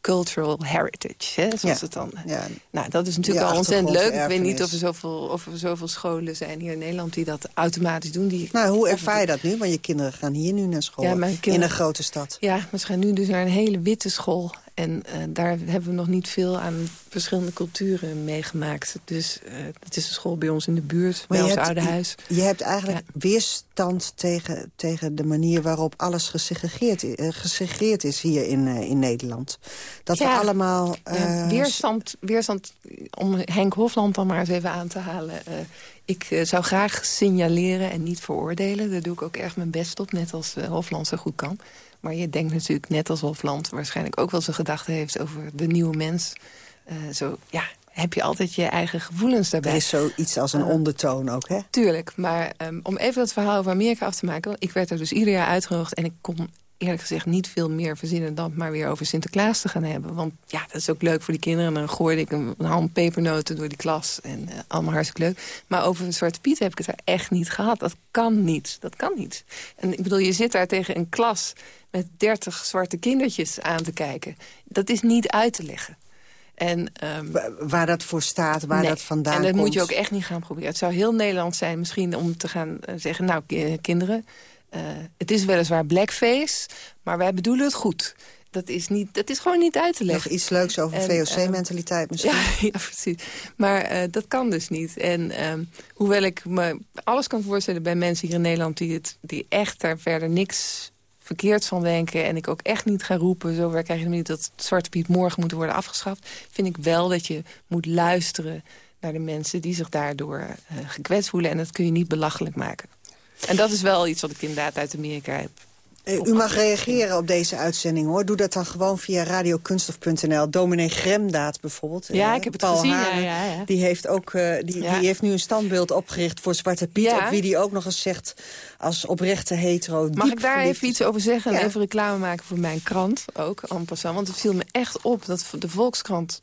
cultural heritage, hè, zoals ja. het dan... Ja. Nou, dat is natuurlijk al ontzettend leuk. Ik weet niet of er, zoveel, of er zoveel scholen zijn hier in Nederland... die dat automatisch doen. Die nou, hoe ervaar je dat nu? Want je kinderen gaan hier nu naar school, ja, kinderen, in een grote stad. Ja, maar ze gaan nu dus naar een hele witte school. En uh, daar hebben we nog niet veel aan verschillende culturen meegemaakt. Dus uh, het is een school bij ons in de buurt, maar bij ons hebt, oude huis. Je, je hebt eigenlijk ja. weerstand tegen, tegen de manier waarop alles gesegregeerd, uh, gesegregeerd is hier in, in Nederland. Dat ja, we allemaal... weerstand, weerstand, om Henk Hofland dan maar eens even aan te halen... Ik zou graag signaleren en niet veroordelen. Daar doe ik ook erg mijn best op, net als Hofland zo goed kan. Maar je denkt natuurlijk net als Hofland waarschijnlijk ook wel zijn gedachten heeft over de nieuwe mens. Uh, zo, ja, heb je altijd je eigen gevoelens daarbij. Er is zoiets als een uh, ondertoon ook, hè? Tuurlijk, maar um, om even dat verhaal over Amerika af te maken... ik werd er dus ieder jaar uitgenodigd en ik kon eerlijk gezegd niet veel meer verzinnen... dan maar weer over Sinterklaas te gaan hebben. Want ja, dat is ook leuk voor die kinderen. En dan gooide ik een, een hand pepernoten door die klas. En uh, allemaal hartstikke leuk. Maar over Zwarte Piet heb ik het er echt niet gehad. Dat kan niet. Dat kan niet. En ik bedoel, je zit daar tegen een klas met dertig zwarte kindertjes aan te kijken. Dat is niet uit te leggen. En, um, waar dat voor staat, waar nee. dat vandaan komt. En dat moet je ook echt niet gaan proberen. Het zou heel Nederland zijn misschien om te gaan uh, zeggen... nou, kinderen, uh, het is weliswaar blackface, maar wij bedoelen het goed. Dat is, niet, dat is gewoon niet uit te leggen. Nog iets leuks over VOC-mentaliteit (laughs) misschien. Ja, ja, precies. Maar dat kan dus niet. En um, hoewel ik me alles kan voorstellen bij mensen hier in Nederland... die, het, die echt daar verder niks verkeerd van denken... en ik ook echt niet ga roepen, zover krijg je niet... dat Zwarte Piet morgen moet worden afgeschaft... vind ik wel dat je moet luisteren naar de mensen... die zich daardoor uh, gekwetst voelen. En dat kun je niet belachelijk maken. En dat is wel iets wat ik inderdaad uit Amerika heb eh, u mag reageren op deze uitzending, hoor. Doe dat dan gewoon via radiokunstof.nl. Dominee Gremdaad bijvoorbeeld. Ja, eh, ik heb het Paul gezien. Haren, ja, ja, ja. Die, heeft ook, uh, die, die heeft nu een standbeeld opgericht voor Zwarte Piet. Op wie die ook nog eens zegt als oprechte hetero. Mag ik daar even iets over zeggen en even reclame maken voor mijn krant ook, en passant. Want het viel me echt op dat de Volkskrant,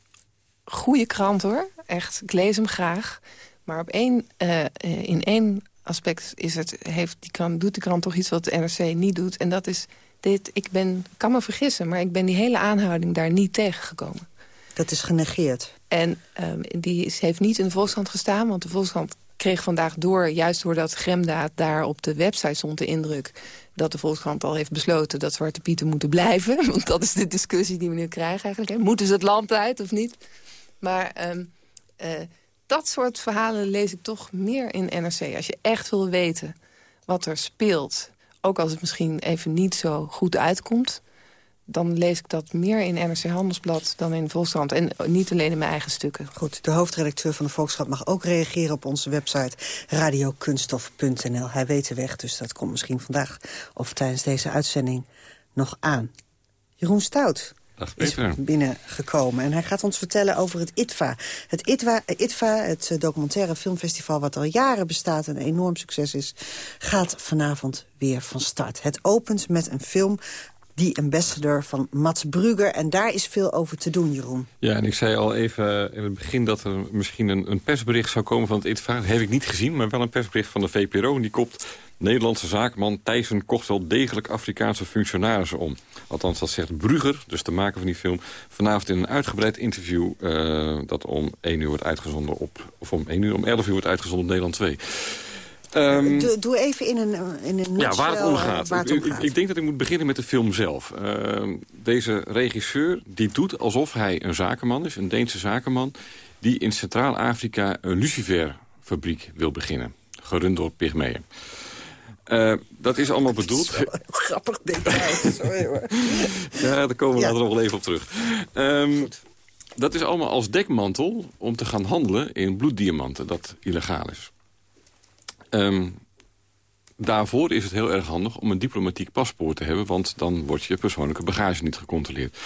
goede krant hoor, echt, ik lees hem graag. Maar op één, eh, eh, in één aspect is het, heeft die krant, doet de krant toch iets wat de NRC niet doet. En dat is, dit, ik ben, kan me vergissen, maar ik ben die hele aanhouding daar niet tegengekomen. Dat is genegeerd. En ehm, die is, heeft niet in de Volkskrant gestaan, want de Volkskrant kreeg vandaag door... juist doordat Gremdaad daar op de website stond de indruk... dat de Volkskrant al heeft besloten dat Zwarte Pieten moeten blijven. (laughs) Want dat is de discussie die we nu krijgen eigenlijk. Moeten ze het land uit of niet? Maar ehm, eh, dat soort verhalen lees ik toch meer in NRC. Als je echt wil weten wat er speelt... ook als het misschien even niet zo goed uitkomt... dan lees ik dat meer in NRC Handelsblad dan in Volkskrant. En niet alleen in mijn eigen stukken. Goed, de hoofdredacteur van de Volkskrant mag ook reageren op onze website radiokunstof.nl. Hij weet de weg, dus dat komt misschien vandaag of tijdens deze uitzending nog aan. Jeroen Stout Dag is binnengekomen. En hij gaat ons vertellen over het ITVA. Het ITVA, ITVA, het eh, documentaire filmfestival wat al jaren bestaat... en een enorm succes is, gaat vanavond weer van start. Het opent met een film, Die Ambassador van Mats Brugger. En daar is veel over te doen, Jeroen. Ja, en ik zei al even in het begin dat er misschien een, een persbericht zou komen van het ITVA. Dat heb ik niet gezien, maar wel een persbericht van de VPRO. En die kopt Nederlandse zaakman Thijssen kocht wel degelijk Afrikaanse functionarissen om. Althans, dat zegt Brugger, dus de maker van die film... vanavond in een uitgebreid interview eh, dat om 1 uur wordt uitgezonden op... of om 1 uur, om 11 uur wordt uitgezonden op Nederland 2. Ehm, doe, doe even in een, in een ja, waar het om eh, gaat. het Ik, om ik, gaat. ik denk dat ik moet beginnen met de film zelf. Ehm, deze regisseur die doet alsof hij een zakenman is, een Deense zakenman... die in Centraal-Afrika een luciferfabriek wil beginnen. Gerund door Pygmeeën. Eh, dat is allemaal bedoeld... (laughs) Grappig detail, sorry hoor. (laughs) Ja, daar komen we Ja. later nog wel even op terug. Ehm, dat is allemaal als dekmantel om te gaan handelen in bloeddiamanten, dat illegaal is. Ehm, daarvoor is het heel erg handig om een diplomatiek paspoort te hebben... want dan wordt je persoonlijke bagage niet gecontroleerd.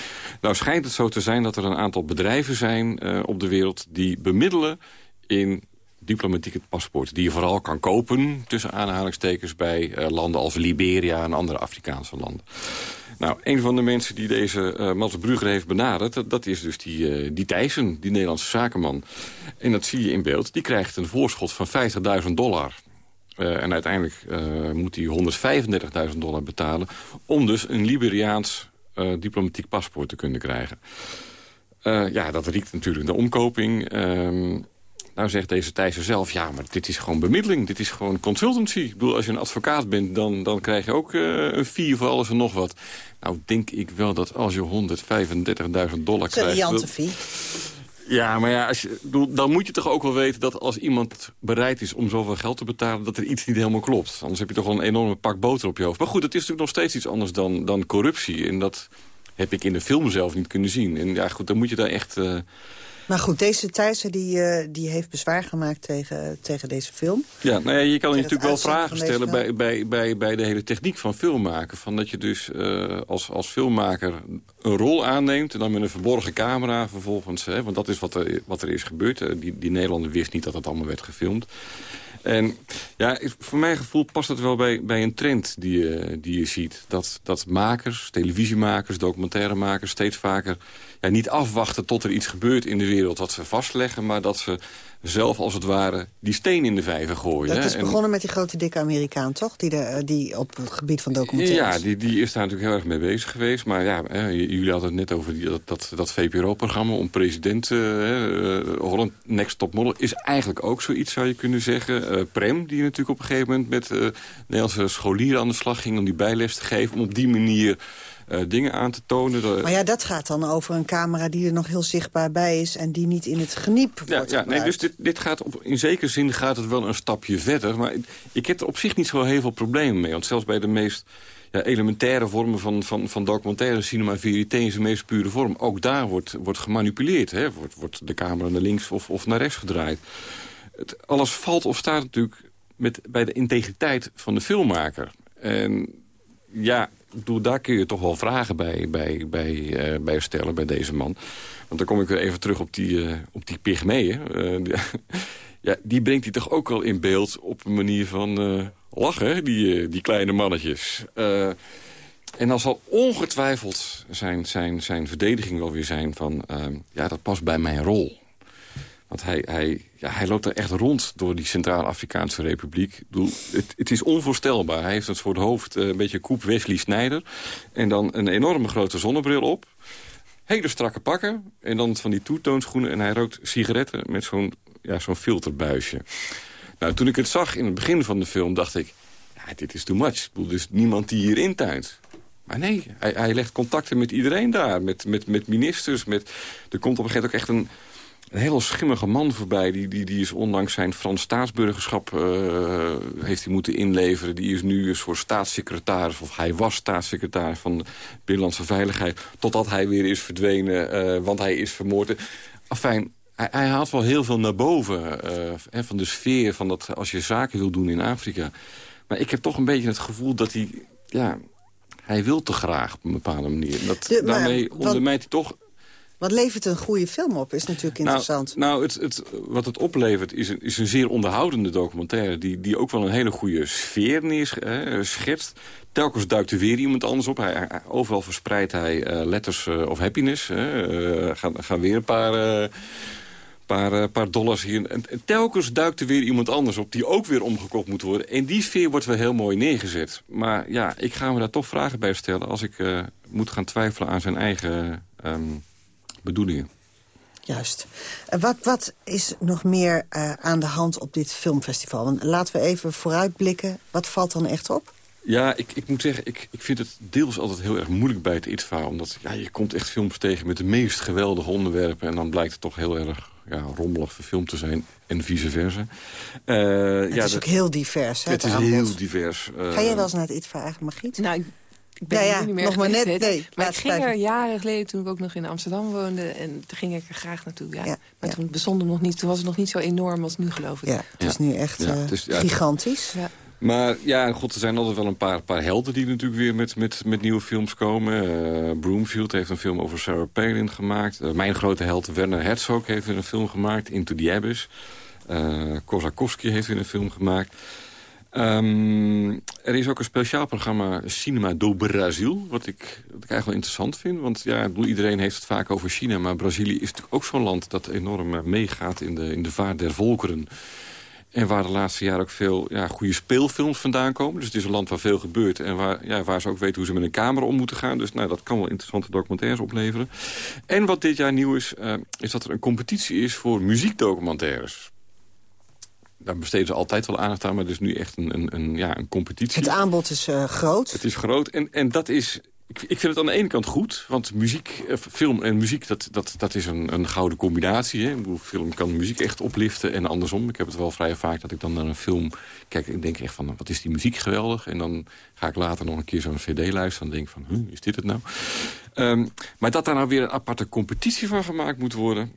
Nou schijnt het zo te zijn dat er een aantal bedrijven zijn eh, op de wereld... die bemiddelen in diplomatieke paspoorten... die je vooral kan kopen, tussen aanhalingstekens... bij eh, landen als Liberia en andere Afrikaanse landen. Nou, een van de mensen die deze eh Mats Brugger heeft benaderd... dat, is dus die, eh, die Thijssen, die Nederlandse zakenman. En dat zie je in beeld. Die krijgt een voorschot van 50.000 dollar. Eh, en uiteindelijk eh, moet hij 135.000 dollar betalen... om dus een Liberiaans eh, diplomatiek paspoort te kunnen krijgen. Ja, dat riekt natuurlijk de omkoping. Ehm, nou zegt deze Thijssen zelf, ja, maar dit is gewoon bemiddeling. Dit is gewoon consultancy. Ik bedoel, als je een advocaat bent, dan, dan krijg je ook een fee voor alles en nog wat. Nou, denk ik wel dat als je 135.000 dollar een krijgt... riante dat- fee. Ja, maar ja, als dan moet je toch ook wel weten dat als iemand bereid is om zoveel geld te betalen, dat er iets niet helemaal klopt. Anders heb je toch wel een enorme pak boter op je hoofd. Maar goed, het is natuurlijk nog steeds iets anders dan, dan corruptie. En dat heb ik in de film zelf niet kunnen zien. En ja, goed, dan moet je daar echt... eh, Maar goed, deze Thijssen die, eh, die heeft bezwaar gemaakt tegen, tegen deze film. Ja, nou ja, je kan je natuurlijk wel vragen stellen bij, bij, bij, bij de hele techniek van filmmaken. Van dat je dus eh, als, als filmmaker een rol aanneemt... en dan met een verborgen camera vervolgens... Hè, want dat is wat er, wat er is gebeurd. Eh, Die, die Nederlander wist niet dat het allemaal werd gefilmd. En ja, voor mijn gevoel past het wel bij, bij een trend die je, die je ziet. Dat, dat makers, televisiemakers, documentairemakers... steeds vaker ja, niet afwachten tot er iets gebeurt in de wereld wat ze vastleggen... maar dat ze zelf als het ware die steen in de vijver gooien. Dat hè. is En- begonnen met die grote dikke Amerikaan, toch? Die, de, eh, die op het gebied van documentaires... ja, die, die is daar natuurlijk heel erg mee bezig geweest. Maar ja, hè, jullie hadden het net over die, dat, dat, dat VPRO-programma... om president, eh, eh, Holland Next Top Model... is eigenlijk ook zoiets, zou je kunnen zeggen. Prem, die natuurlijk op een gegeven moment met eh Nederlandse scholieren aan de slag ging... om die bijles te geven, om op die manier eh, dingen aan te tonen. Maar ja, dat gaat dan over een camera die er nog heel zichtbaar bij is... en die niet in het geniep Ja, wordt ja nee, dus dit, dit gaat op, in zekere zin gaat het wel een stapje verder. Maar ik- ik heb er op zich niet zo heel veel problemen mee. Want zelfs bij de meest ja, elementaire vormen van, van, van documentaire cinema verité in zijn meest pure vorm. Ook daar wordt, wordt gemanipuleerd. Hè? Wordt, wordt de camera naar links of, of naar rechts gedraaid. Het, alles valt of staat natuurlijk met, bij de integriteit van de filmmaker. En ja, daar kun je toch wel vragen bij, bij, bij, uh, bij stellen, bij deze man. Want dan kom ik weer even terug op die, uh, op die. Uh, (laughs) ja, die brengt hij toch ook wel in beeld op een manier van lachen, die, die kleine mannetjes. en dan zal ongetwijfeld zijn, zijn, zijn verdediging wel weer zijn van... ja, dat past bij mijn rol. Want hij, hij, ja, hij loopt er echt rond door die Centraal-Afrikaanse Republiek. Het, is onvoorstelbaar. Hij heeft het voor het hoofd uh, een beetje koep Wesley Snijder. En dan een enorme grote zonnebril op. Hele strakke pakken. En dan van die toetoonschoenen. En hij rookt sigaretten met zo'n ja, zo'n filterbuisje. Nou, toen ik het zag in het begin van de film, dacht ik... Ja, dit is too much. Bedoel, er niemand die hier intuint. Maar nee, hij, hij legt contacten met iedereen daar. Met, met, met ministers. Met, er komt op een gegeven moment ook echt een een heel schimmige man voorbij. Die, die, die is ondanks zijn Frans staatsburgerschap uh, heeft hij moeten inleveren. Die is nu een soort staatssecretaris, of hij was staatssecretaris van Binnenlandse Veiligheid. Totdat hij weer is verdwenen, uh, want hij is vermoord. Afijn, hij, hij haalt wel heel veel naar boven uh, van de sfeer van dat als je zaken wil doen in Afrika. Maar ik heb toch een beetje het gevoel dat hij... Ja, hij wil te graag op een bepaalde manier. Dat, de, maar, daarmee ondermijnt hij toch wat levert een goede film op, is natuurlijk nou, interessant. Nou, het, het, wat het oplevert is een, is een zeer onderhoudende documentaire... die, die ook wel een hele goede sfeer neerschetst. Telkens duikt er weer iemand anders op. Hij, overal verspreidt hij uh, letters uh, of happiness. Uh, gaan, gaan weer een paar paar, paar dollars hier. En, telkens duikt er weer iemand anders op die ook weer omgekocht moet worden. En die sfeer wordt wel heel mooi neergezet. Maar ja, ik ga me daar toch vragen bij stellen... als ik uh, moet gaan twijfelen aan zijn eigen um, bedoelingen. Juist. Wat, wat is nog meer uh, aan de hand op dit filmfestival? Want laten we even vooruitblikken. Wat valt dan echt op? Ja, ik, ik moet zeggen, ik, ik vind het deels altijd heel erg moeilijk bij het ITVA. Omdat ja, je komt echt films tegen met de meest geweldige onderwerpen... en dan blijkt het toch heel erg ja, rommelig verfilmd te zijn en vice versa. Uh, het ja, is ook heel divers, hè, Het, het is aanbod. heel divers. Uh, Ga jij wel eens naar het ITVA eigenlijk, Margriet? Nou, ik ben ja, ja, niet meer nog maar net. Nee, maar ik ging er jaren geleden, toen ik ook nog in Amsterdam woonde... en toen ging ik er graag naartoe. Ja. ja maar toen bestond het nog niet, toen was het nog niet zo enorm als nu, geloof ik. Ja, het is nu echt uh, is, gigantisch. Ja. Maar ja, god, er zijn altijd wel een paar, paar helden die natuurlijk weer met, met, met nieuwe films komen. Uh, Broomfield heeft een film over Sarah Palin gemaakt. Uh, mijn grote held Werner Herzog heeft weer een film gemaakt, Into the Abyss. Uh, Kozakowski heeft weer een film gemaakt. Um, er is ook een speciaal programma Cinema do Brasil... wat ik, wat ik eigenlijk wel interessant vind. Want ja, iedereen heeft het vaak over China... maar Brazilië is natuurlijk ook zo'n land dat enorm meegaat in de, in de vaart der volkeren. En waar de laatste jaren ook veel ja, goede speelfilms vandaan komen. Dus het is een land waar veel gebeurt. En waar, ja, waar ze ook weten hoe ze met een camera om moeten gaan. Dus nou, dat kan wel interessante documentaires opleveren. En wat dit jaar nieuw is, uh, is dat er een competitie is voor muziekdocumentaires daar besteden ze altijd wel aandacht aan, maar er is nu echt een, een, een ja, een competitie. Het aanbod is uh, groot. Het is groot en, en dat is... Ik, ik vind het aan de ene kant goed, want muziek, eh, film en muziek, dat, dat, dat is een, een gouden combinatie. Hè? Ik bedoel, film kan muziek echt opliften en andersom. Ik heb het wel vrij vaak dat ik dan naar een film kijk en denk echt van, wat is die muziek geweldig. En dan ga ik later nog een keer zo'n cd luisteren en denk van, huh, is dit het nou? Um, maar dat daar nou weer een aparte competitie van gemaakt moet worden...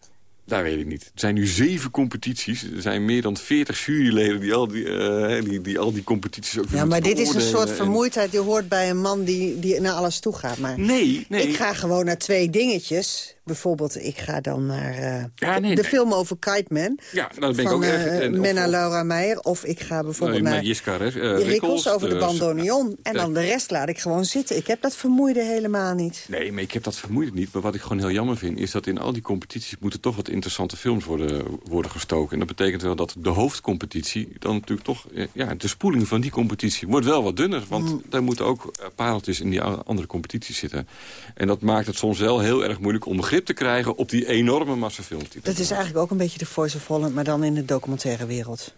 Daar weet ik niet. Er zijn nu zeven competities. Er zijn meer dan veertig juryleden die al die, uh, die, die, al die competities ook Ja, maar dit is een soort vermoeidheid die hoort bij een man die, die naar alles toe gaat. Maar nee, nee. Ik ga gewoon naar twee dingetjes bijvoorbeeld, ik ga dan naar uh, ja, nee, de nee. film over Kite Man. Ja, nou, ben ik ook erg. Uh, Menna Laura Meijer. Of ik ga bijvoorbeeld naar Jiska, uh, Rikkels, Rikkels over de bandoneon. En dan de rest laat ik gewoon zitten. Ik heb dat vermoeide helemaal niet. Nee, maar ik heb dat vermoeide niet. Maar wat ik gewoon heel jammer vind... is dat in al die competities moeten toch wat interessante films worden, worden gestoken. En dat betekent wel dat de hoofdcompetitie... dan natuurlijk toch... ja, de spoeling van die competitie wordt wel wat dunner. Want mm. daar moeten ook pareltjes in die andere competities zitten. En dat maakt het soms wel heel erg moeilijk om begrip te krijgen... op die enorme massa films. Die dat is eigenlijk ook een beetje de Voice of Holland... maar dan in de documentaire wereld.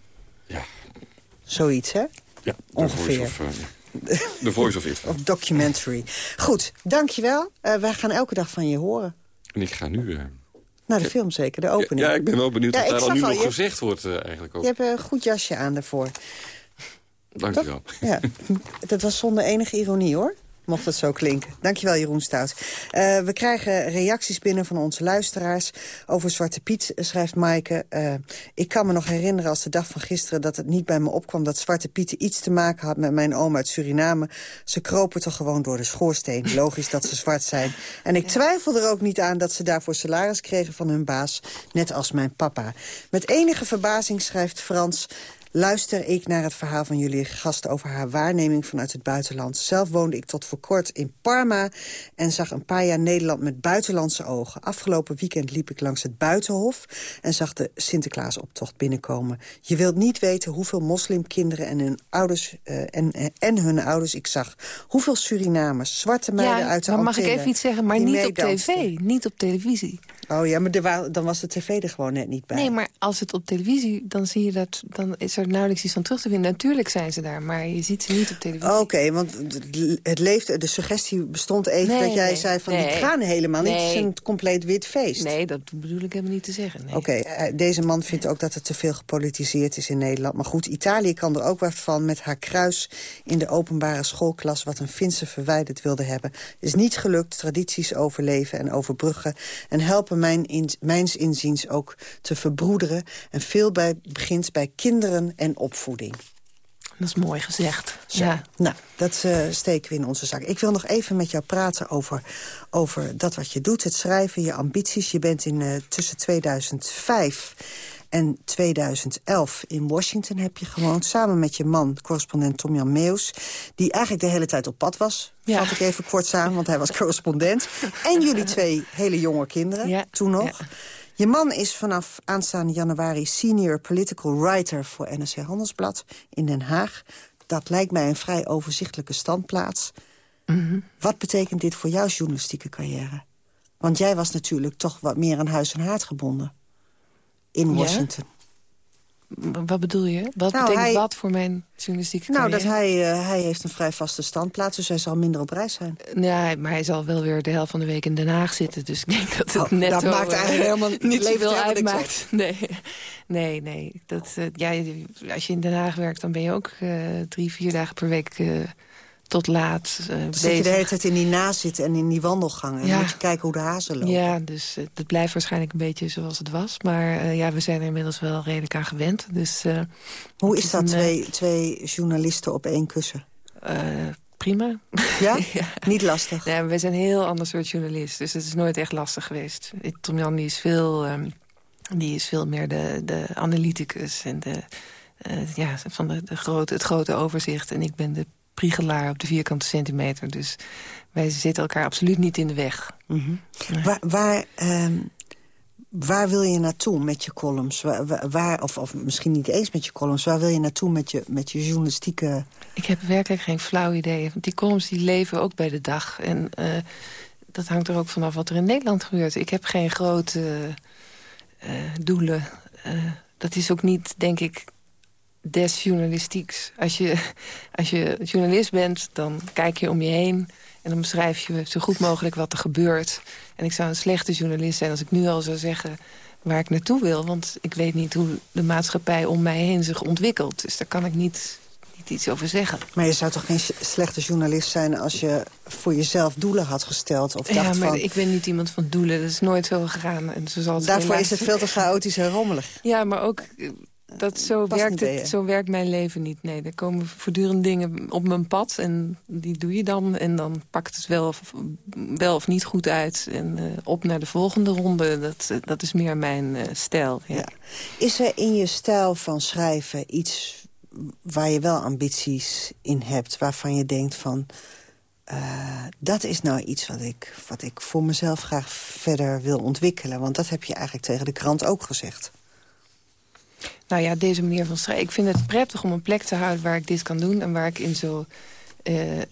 Ja. Zoiets, hè? Ja, ongeveer. Of, uh, The Voice of It. (laughs) of documentary. Goed, dankjewel. Uh, wij gaan elke dag van je horen. En ik ga nu... Uh... Naar de film zeker, de opening. Ja, ik ben wel benieuwd ja, wat daar al nu nog gezegd wordt uh, eigenlijk ook. Je hebt een goed jasje aan daarvoor. Dank je wel. Ja, (laughs) dat was zonder enige ironie, hoor mocht het zo klinken. Dankjewel, Jeroen Stout. Uh, we krijgen reacties binnen van onze luisteraars. Over Zwarte Piet schrijft Maaike... Uh, ik kan me nog herinneren als de dag van gisteren... dat het niet bij me opkwam dat Zwarte Pieten iets te maken had... met mijn oom uit Suriname. Ze kropen toch gewoon door de schoorsteen. Logisch dat ze zwart zijn. En ik twijfel er ook niet aan dat ze daarvoor salaris kregen van hun baas. Net als mijn papa. Met enige verbazing schrijft Frans luister ik naar het verhaal van jullie gast over haar waarneming vanuit het buitenland. Zelf woonde ik tot voor kort in Parma en zag een paar jaar Nederland met buitenlandse ogen. Afgelopen weekend liep ik langs het Buitenhof en zag de Sinterklaasoptocht binnenkomen. Je wilt niet weten hoeveel moslimkinderen en hun ouders, uh, en, en hun ouders ik zag. Hoeveel Surinamers, zwarte meiden ja, uit de maar mag ik even iets zeggen? Maar niet op tv, niet op televisie. Oh ja, maar dan was de tv er gewoon net niet bij. Nee, maar als het op televisie, dan zie je dat, dan is er nauwelijks iets van terug te vinden. Natuurlijk zijn ze daar, maar je ziet ze niet op televisie. Oké, want het leefde, de suggestie bestond even dat jij zei van die gaan helemaal niet. Het is een compleet wit feest. Nee, dat bedoel ik helemaal niet te zeggen. Nee. Oké, eh, deze man vindt ook dat het te veel gepolitiseerd is in Nederland. Maar goed, Italië kan er ook wat van met haar kruis in de openbare schoolklas... wat een Finse verwijderd wilde hebben. is niet gelukt, tradities overleven en overbruggen... en helpen mijn in, mijns inziens ook te verbroederen. En veel bij, begint bij kinderen en opvoeding. Dat is mooi gezegd. Ja. Nou, dat uh, steken we in onze zak. Ik wil nog even met jou praten over, over dat wat je doet. Het schrijven, je ambities. Je bent in uh, tussen 2005 en 2011 in Washington heb je gewoond. Samen met je man, correspondent Tom-Jan Meus. Die eigenlijk de hele tijd op pad was. Ja. Vat ik even kort samen, want hij was correspondent. en jullie twee hele jonge kinderen, ja. toen nog. Ja. Je man is vanaf aanstaande januari senior political writer voor NRC Handelsblad in Den Haag. Dat lijkt mij een vrij overzichtelijke standplaats. Mm -hmm. Wat betekent dit voor jouw journalistieke carrière? Want jij was natuurlijk toch wat meer aan huis en haard gebonden in Washington. Ja? Wat bedoel je? Wat nou, betekent wat voor mijn journalistieke nou, carrière? Nou, dat hij, uh, hij heeft een vrij vaste standplaats, dus hij zal minder op reis zijn. Nee, maar hij zal wel weer de helft van de week in Den Haag zitten. Dus ik denk dat het oh, net Dat maakt eigenlijk helemaal (laughs) niet zoveel uitmaakt. (laughs) Nee, nee, nee. Dat, uh, ja, als je in Den Haag werkt, dan ben je ook uh, drie, vier dagen per week tot laat uh, dus je de hele tijd in die nazit en in die wandelgangen. En ja. moet je kijken hoe de hazen lopen. Ja, dus uh, het blijft waarschijnlijk een beetje zoals het was. Maar uh, ja, we zijn er inmiddels wel redelijk aan gewend. Dus, hoe is dat, een, twee, twee journalisten op één kussen? prima. (laughs) Ja? ja? Niet lastig? Ja, we zijn een heel ander soort journalist. Dus het is nooit echt lastig geweest. Tom Jan die is veel, um, die is veel meer de, de analyticus... en de, ja, van de, de grote, het grote overzicht. En ik ben de priegelaar op de vierkante centimeter. Dus wij zitten elkaar absoluut niet in de weg. Mm -hmm. nee. Waar, waar, um, waar, wil je naartoe met je columns? Waar, waar, of, of misschien niet eens met je columns. Waar wil je naartoe met je, met je journalistieke... Ik heb werkelijk geen flauw idee. Want die columns die leven ook bij de dag. En uh, dat hangt er ook vanaf wat er in Nederland gebeurt. Ik heb geen grote uh, doelen. Uh, dat is ook niet, denk ik des journalistieks. Als je, als je journalist bent, dan kijk je om je heen... en dan beschrijf je zo goed mogelijk wat er gebeurt. En ik zou een slechte journalist zijn als ik nu al zou zeggen waar ik naartoe wil. Want ik weet niet hoe de maatschappij om mij heen zich ontwikkelt. Dus daar kan ik niet, niet iets over zeggen. Maar je zou toch geen slechte journalist zijn... als je voor jezelf doelen had gesteld? Of ja, dacht maar van... ik ben niet iemand van doelen. Dat is nooit zo gegaan. En zo zal het Daarvoor is het veel te chaotisch en rommelig. Ja, maar ook dat zo, werkt het, zo werkt mijn leven niet. Nee, er komen voortdurend dingen op mijn pad en die doe je dan. En dan pakt het wel of, wel of niet goed uit. En uh, op naar de volgende ronde, dat, dat is meer mijn uh, stijl. Ja. Ja. Is er in je stijl van schrijven iets waar je wel ambities in hebt... waarvan je denkt van... Uh, dat is nou iets wat ik, wat ik voor mezelf graag verder wil ontwikkelen. Want dat heb je eigenlijk tegen de krant ook gezegd. Nou ja, deze manier van schrijven. Ik vind het prettig om een plek te houden waar ik dit kan doen... en waar ik in zo, uh, uh,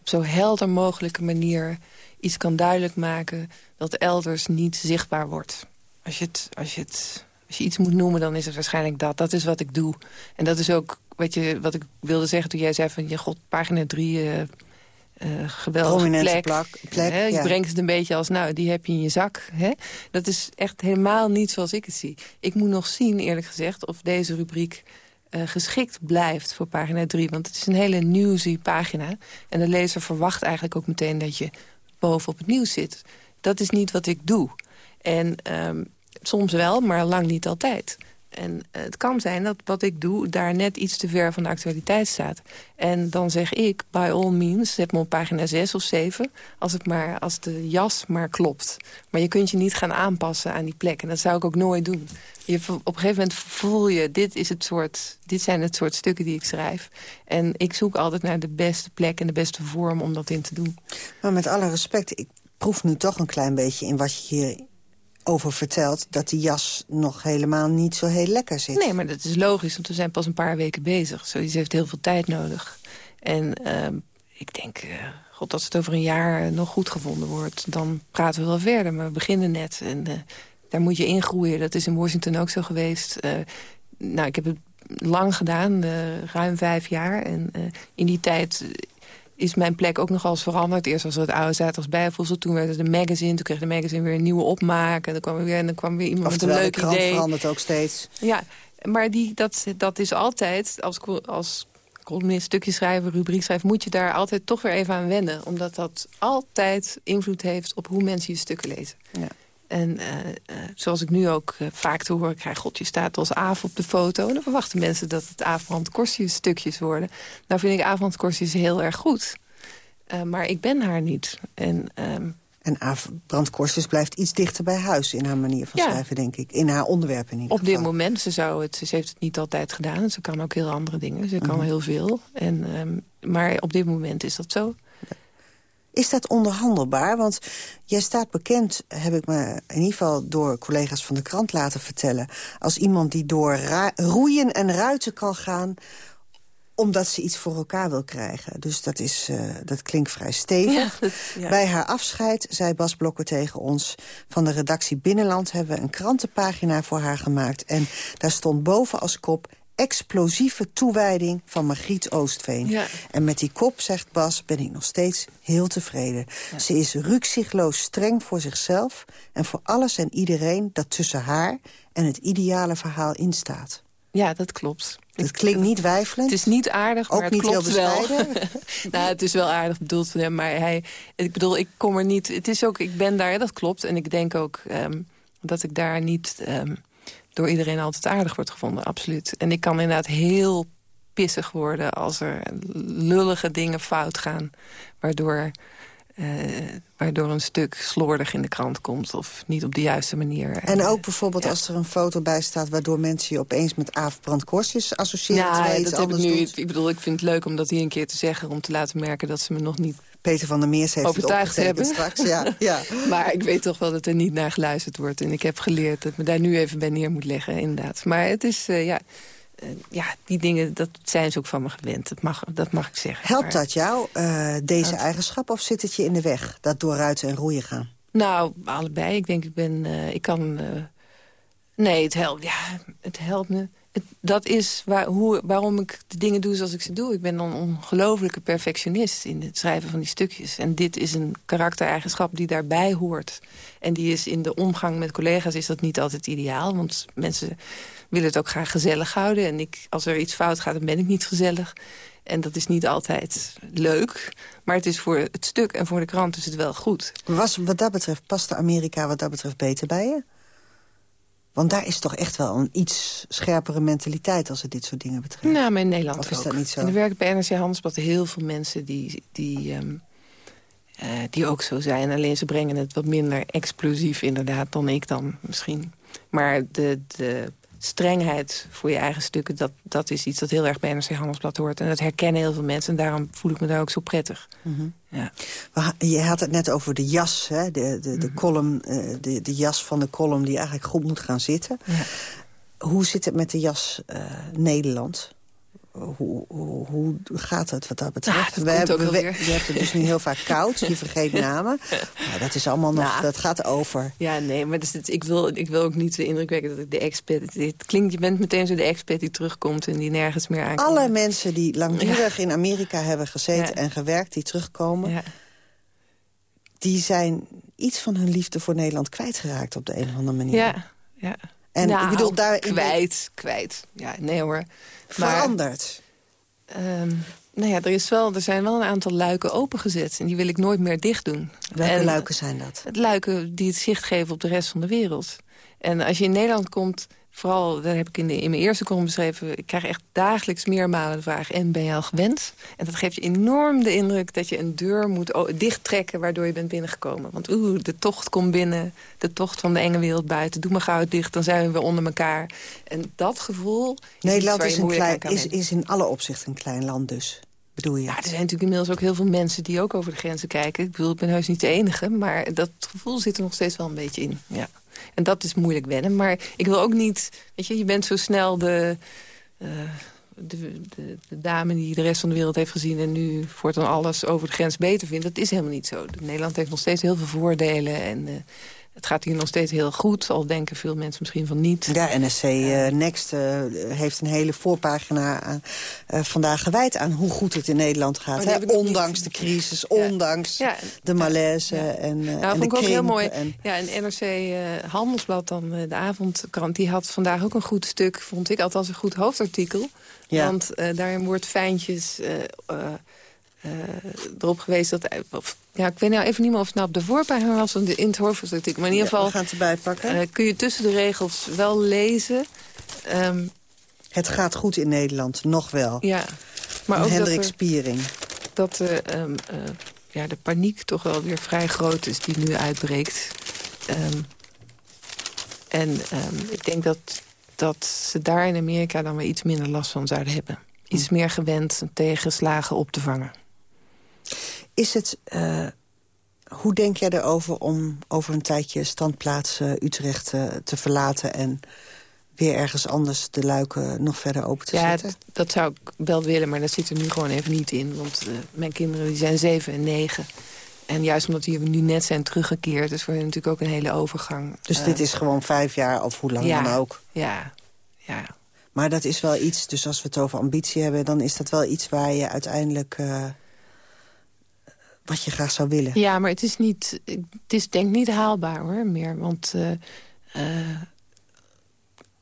op zo helder mogelijke manier iets kan duidelijk maken... dat elders niet zichtbaar wordt. Als je, het, als, je het, als je iets moet noemen, dan is het waarschijnlijk dat. Dat is wat ik doe. En dat is ook wat, je, wat ik wilde zeggen toen jij zei van... je god, pagina 3... Uh, uh, geweldige plek. plak, plek hè? Je brengt het een beetje als, nou, die heb je in je zak. Hè? Dat is echt helemaal niet zoals ik het zie. Ik moet nog zien, eerlijk gezegd, of deze rubriek eh, geschikt blijft voor pagina 3. Want het is een hele newsy pagina. En de lezer verwacht eigenlijk ook meteen dat je bovenop het nieuws zit. Dat is niet wat ik doe. En ehm, soms wel, maar lang niet altijd. En eh, het kan zijn dat wat ik doe daar net iets te ver van de actualiteit staat. En dan zeg ik, by all means, zet me op pagina 6 of 7... Als, het maar, als de jas maar klopt. Maar je kunt je niet gaan aanpassen aan die plek. En dat zou ik ook nooit doen. Je, op een gegeven moment voel je, dit, is het soort, dit zijn het soort stukken die ik schrijf. En ik zoek altijd naar de beste plek en de beste vorm om dat in te doen. Maar met alle respect, ik proef nu toch een klein beetje in wat je hier over vertelt... dat die jas nog helemaal niet zo heel lekker zit. Nee, maar dat is logisch, want we zijn pas een paar weken bezig. Zoiets heeft heel veel tijd nodig. En uh, ik denk, uh, god, als het over een jaar nog goed gevonden wordt... dan praten we wel verder, maar we beginnen net. En uh, daar moet je ingroeien. Dat is in Washington ook zo geweest. Uh, nou, ik heb het lang gedaan, ruim vijf jaar. En in die tijd is mijn plek ook nogal eens veranderd. Eerst was het oude zaterdags bijvoegsel, toen werd het de magazine. Toen kreeg de magazine weer een nieuwe opmaak. En dan kwam er weer, en dan kwam weer iemand met een leuk de idee. verandert ook steeds. Ja, maar die, dat, dat is altijd, als, als columnist, stukje schrijven, rubriek schrijven... moet je daar altijd toch weer even aan wennen. Omdat dat altijd invloed heeft op hoe mensen je stukken lezen. Ja. En uh, uh, zoals ik nu ook uh, vaak te horen krijg... God, je staat als Aaf op de foto. En dan verwachten mensen dat het Aaf stukjes worden. Nou vind ik Aaf heel erg goed. maar ik ben haar niet. En, um... en blijft iets dichter bij huis in haar manier van ja. schrijven, denk ik. In haar onderwerpen in ieder Op dit moment, ze, zou het, ze heeft het niet altijd gedaan. Ze kan ook heel andere dingen. Ze kan -huh. heel veel. En, um, maar op dit moment is dat zo. Is dat onderhandelbaar? Want jij staat bekend, heb ik me in ieder geval door collega's van de krant laten vertellen... als iemand die door roeien en ruiten kan gaan omdat ze iets voor elkaar wil krijgen. Dus dat, is, uh, dat klinkt vrij stevig. Ja, dat, ja. Bij haar afscheid zei Bas Blokker tegen ons... van de redactie Binnenland hebben we een krantenpagina voor haar gemaakt. En daar stond boven als kop explosieve toewijding van Margriet Oostveen. Ja. En met die kop, zegt Bas, ben ik nog steeds heel tevreden. Ja. Ze is rukzichtloos streng voor zichzelf... en voor alles en iedereen dat tussen haar en het ideale verhaal instaat. Ja, dat klopt. Het klinkt niet weifelend. Het is niet aardig, maar Ook het niet klopt heel wel. (laughs) nou, het is wel aardig bedoeld van hem, maar hij... Ik bedoel, ik kom er niet... Het is ook, ik ben daar, dat klopt. En ik denk ook um, dat ik daar niet... Um, door iedereen altijd aardig wordt gevonden, absoluut. En ik kan inderdaad heel pissig worden als er lullige dingen fout gaan... waardoor, uh, waardoor een stuk slordig in de krant komt of niet op de juiste manier. En ook bijvoorbeeld ja. als er een foto bij staat... waardoor mensen je opeens met Aaf Brandkorstjes associëren... Ja, ja dat heb ik nu. Doet. Ik bedoel, ik vind het leuk om dat hier een keer te zeggen... om te laten merken dat ze me nog niet Peter van der Meers heeft overtuigd het hebben. straks. Ja, (laughs) ja. maar ik weet toch wel dat er niet naar geluisterd wordt. En ik heb geleerd dat me daar nu even bij neer moet leggen, inderdaad. Maar het is, uh, ja, uh, ja, die dingen, dat zijn ze ook van me gewend. Dat mag, dat mag ik zeggen. Helpt dat jou, uh, deze dat... eigenschap, of zit het je in de weg? Dat door ruiten en roeien gaan? Nou, allebei. Ik denk, ik ben, ik kan... nee, het helpt, ja, het helpt me dat is waar, hoe, waarom ik de dingen doe zoals ik ze doe. Ik ben een ongelofelijke perfectionist in het schrijven van die stukjes. En dit is een karaktereigenschap die daarbij hoort. En die is in de omgang met collega's is dat niet altijd ideaal. Want mensen willen het ook graag gezellig houden. En ik, als er iets fout gaat, dan ben ik niet gezellig. En dat is niet altijd leuk. Maar het is voor het stuk en voor de krant is het wel goed. Was, wat dat betreft, paste Amerika wat dat betreft beter bij je? Want daar is toch echt wel een iets scherpere mentaliteit als het dit soort dingen betreft. Nou, maar in Nederland of is ook. dat niet zo? En er werken bij NRC Handelsblad heel veel mensen die, die, um, uh, die ook zo zijn. Alleen ze brengen het wat minder explosief inderdaad dan ik dan misschien. Maar de, de strengheid voor je eigen stukken... Dat, dat is iets dat heel erg bij NRC Handelsblad hoort. En dat herkennen heel veel mensen. En daarom voel ik me daar ook zo prettig. Mm -hmm. ja. Je had het net over de jas, hè? De, de, de, mm -hmm. column, uh, de, de jas van de column die eigenlijk goed moet gaan zitten. Ja. Hoe zit het met de jas uh, Nederland? Hoe, hoe, hoe, gaat het wat dat betreft? Ah, dat we hebben, we, je dus nu heel vaak koud, je vergeet (laughs) namen. Maar dat is allemaal nog, nou, dat gaat over. Ja, nee, maar dus het, ik, wil, ik wil ook niet de indruk wekken dat ik de expert... Het klinkt, je bent meteen zo de expert die terugkomt en die nergens meer aankomt. Alle mensen die langdurig ja. in Amerika hebben gezeten ja. en gewerkt, die terugkomen... Ja. die zijn iets van hun liefde voor Nederland kwijtgeraakt op de een of andere manier. Ja, ja. En nou, ik bedoel, daar kwijt, kwijt. Ja, nee hoor. Veranderd? Um, nou ja, er, is wel, er zijn wel een aantal luiken opengezet. En die wil ik nooit meer dicht doen. Welke en luiken zijn dat? Het luiken die het zicht geven op de rest van de wereld. En als je in Nederland komt, vooral, dat heb ik in, de, in mijn eerste column beschreven... ik krijg echt dagelijks meermalen de vraag, en ben je al gewend? En dat geeft je enorm de indruk dat je een deur moet dichttrekken... waardoor je bent binnengekomen. Want oeh, de tocht komt binnen, de tocht van de enge wereld buiten. Doe maar gauw dicht, dan zijn we weer onder elkaar. En dat gevoel... Nederland is, is, een klein, is, is in alle opzichten een klein land dus. Bedoel je? Ja, er zijn natuurlijk inmiddels ook heel veel mensen die ook over de grenzen kijken. Ik bedoel, ik ben heus niet de enige, maar dat gevoel zit er nog steeds wel een beetje in. Ja. En dat is moeilijk wennen. Maar ik wil ook niet... Weet je, je bent zo snel de... Uh, de, de, de, dame die de rest van de wereld heeft gezien... en nu voortaan alles over de grens beter vindt. Dat is helemaal niet zo. Nederland heeft nog steeds heel veel voordelen. En uh, het gaat hier nog steeds heel goed, al denken veel mensen misschien van niet. Ja, NSC uh, Next uh, heeft een hele voorpagina aan, uh, vandaag gewijd aan hoe goed het in Nederland gaat. Hè? Ondanks de crisis, ja. ondanks ja. de malaise ja. en, nou, en vond ik ook heel mooi. En... Ja, en NRC Handelsblad, dan de avondkrant, die had vandaag ook een goed stuk, vond ik, althans een goed hoofdartikel. Want daarin wordt fijntjes uh, erop geweest dat... Of, ja, ik weet nou even niet meer of het nou op de voorpagina was... of in het hoofdstuk. Maar in ieder geval... Ja, we gaan het erbij pakken. Uh, kun je tussen de regels wel lezen... Um, het gaat goed in Nederland, nog wel. Ja, maar ook Hendrik dat er, Spiering. Dat uh, um, ja, de paniek toch wel weer vrij groot is die nu uitbreekt. Um, en ik denk dat, dat ze daar in Amerika dan weer iets minder last van zouden hebben. Iets meer gewend tegenslagen op te vangen. Is het... Uh, hoe denk jij erover om over een tijdje standplaats uh, Utrecht uh, te verlaten... en weer ergens anders de luiken nog verder open te ja, zetten? Ja, dat zou ik wel willen, maar dat zit er nu gewoon even niet in. Want mijn kinderen die zijn zeven en negen. En juist omdat die nu net zijn teruggekeerd... is voor hen natuurlijk ook een hele overgang. Dus dit is gewoon vijf jaar of hoe lang ja, dan ook? Ja, ja. Maar dat is wel iets, dus als we het over ambitie hebben... dan is dat wel iets waar je uiteindelijk... Uh, wat je graag zou willen. Ja, maar het is niet... Het is denk ik niet haalbaar, hoor, meer. Want... Uh, uh,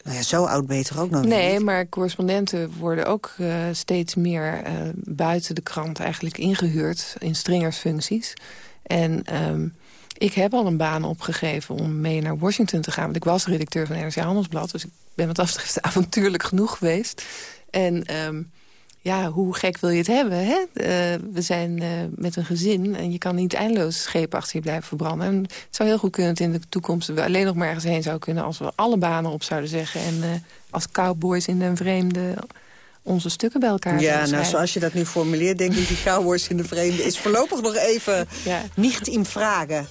nou ja, zo oud beter ook nog Nee, niet. maar correspondenten worden ook uh, steeds meer buiten de krant eigenlijk ingehuurd in stringersfuncties. En um, ik heb al een baan opgegeven om mee naar Washington te gaan. Want ik was redacteur van NRC Handelsblad, dus ik ben wat dat betreft (laughs) avontuurlijk genoeg geweest. En um, ja, hoe gek wil je het hebben? Hè? Uh, we zijn uh, met een gezin en je kan niet eindeloos schepen achter je blijven verbranden. En het zou heel goed kunnen dat in de toekomst we alleen nog maar ergens heen zouden kunnen... als we alle banen op zouden zeggen. En uh, als cowboys in den vreemde onze stukken bij elkaar Ja, nou, zoals je dat nu formuleert, denk ik... die cowboys in de vreemde is voorlopig nog even ja. niet in vragen.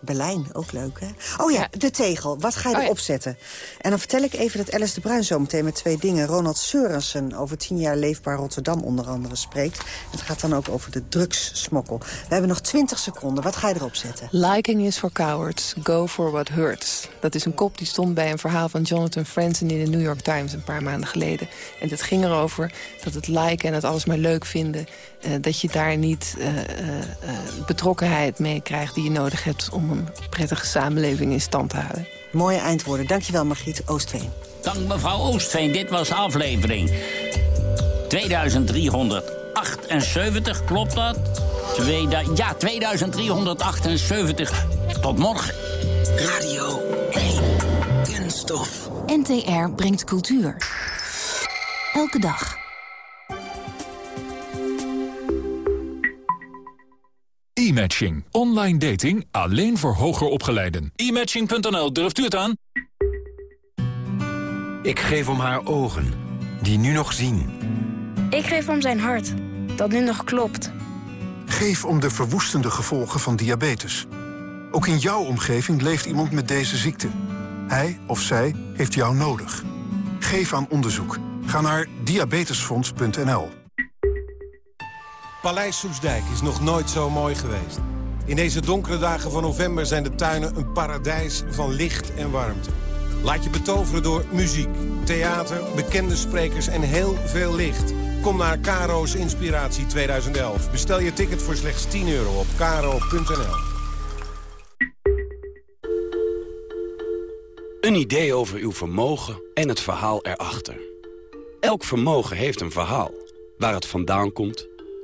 Berlijn, ook leuk, hè? Oh ja, ja. de tegel. Wat ga je oh, erop zetten? En dan vertel ik even dat Alice de Bruin zo meteen met twee dingen... Ronald Seurensen over tien jaar leefbaar Rotterdam onder andere spreekt. Het gaat dan ook over de drugssmokkel. We hebben nog twintig seconden. Wat ga je erop zetten? Liking is for cowards. Go for what hurts. Dat is een kop die stond bij een verhaal van Jonathan Franzen... in de New York Times een paar maanden geleden. En dat ging erover dat het liken en het alles maar leuk vinden... Uh, dat je daar niet uh, uh, betrokkenheid mee krijgt die je nodig hebt... om een prettige samenleving in stand te houden. Mooie eindwoorden. Dankjewel, Margriet Oostveen. Dank mevrouw Oostveen. Dit was aflevering 2378. Klopt dat? Tweeda ja, 2378. Tot morgen. Radio 1. Kunststof. NTR brengt cultuur. Elke dag. E-matching. Online dating alleen voor hoger opgeleiden. E-matching.nl, durft u het aan? Ik geef om haar ogen, die nu nog zien. Ik geef om zijn hart, dat nu nog klopt. Geef om de verwoestende gevolgen van diabetes. Ook in jouw omgeving leeft iemand met deze ziekte. Hij of zij heeft jou nodig. Geef aan onderzoek. Ga naar diabetesfonds.nl. Paleis Soesdijk is nog nooit zo mooi geweest. In deze donkere dagen van november zijn de tuinen een paradijs van licht en warmte. Laat je betoveren door muziek, theater, bekende sprekers en heel veel licht. Kom naar Caro's Inspiratie 2011. Bestel je ticket voor slechts 10 euro op caro.nl. Een idee over uw vermogen en het verhaal erachter. Elk vermogen heeft een verhaal. Waar het vandaan komt,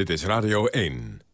Dit is Radio 1.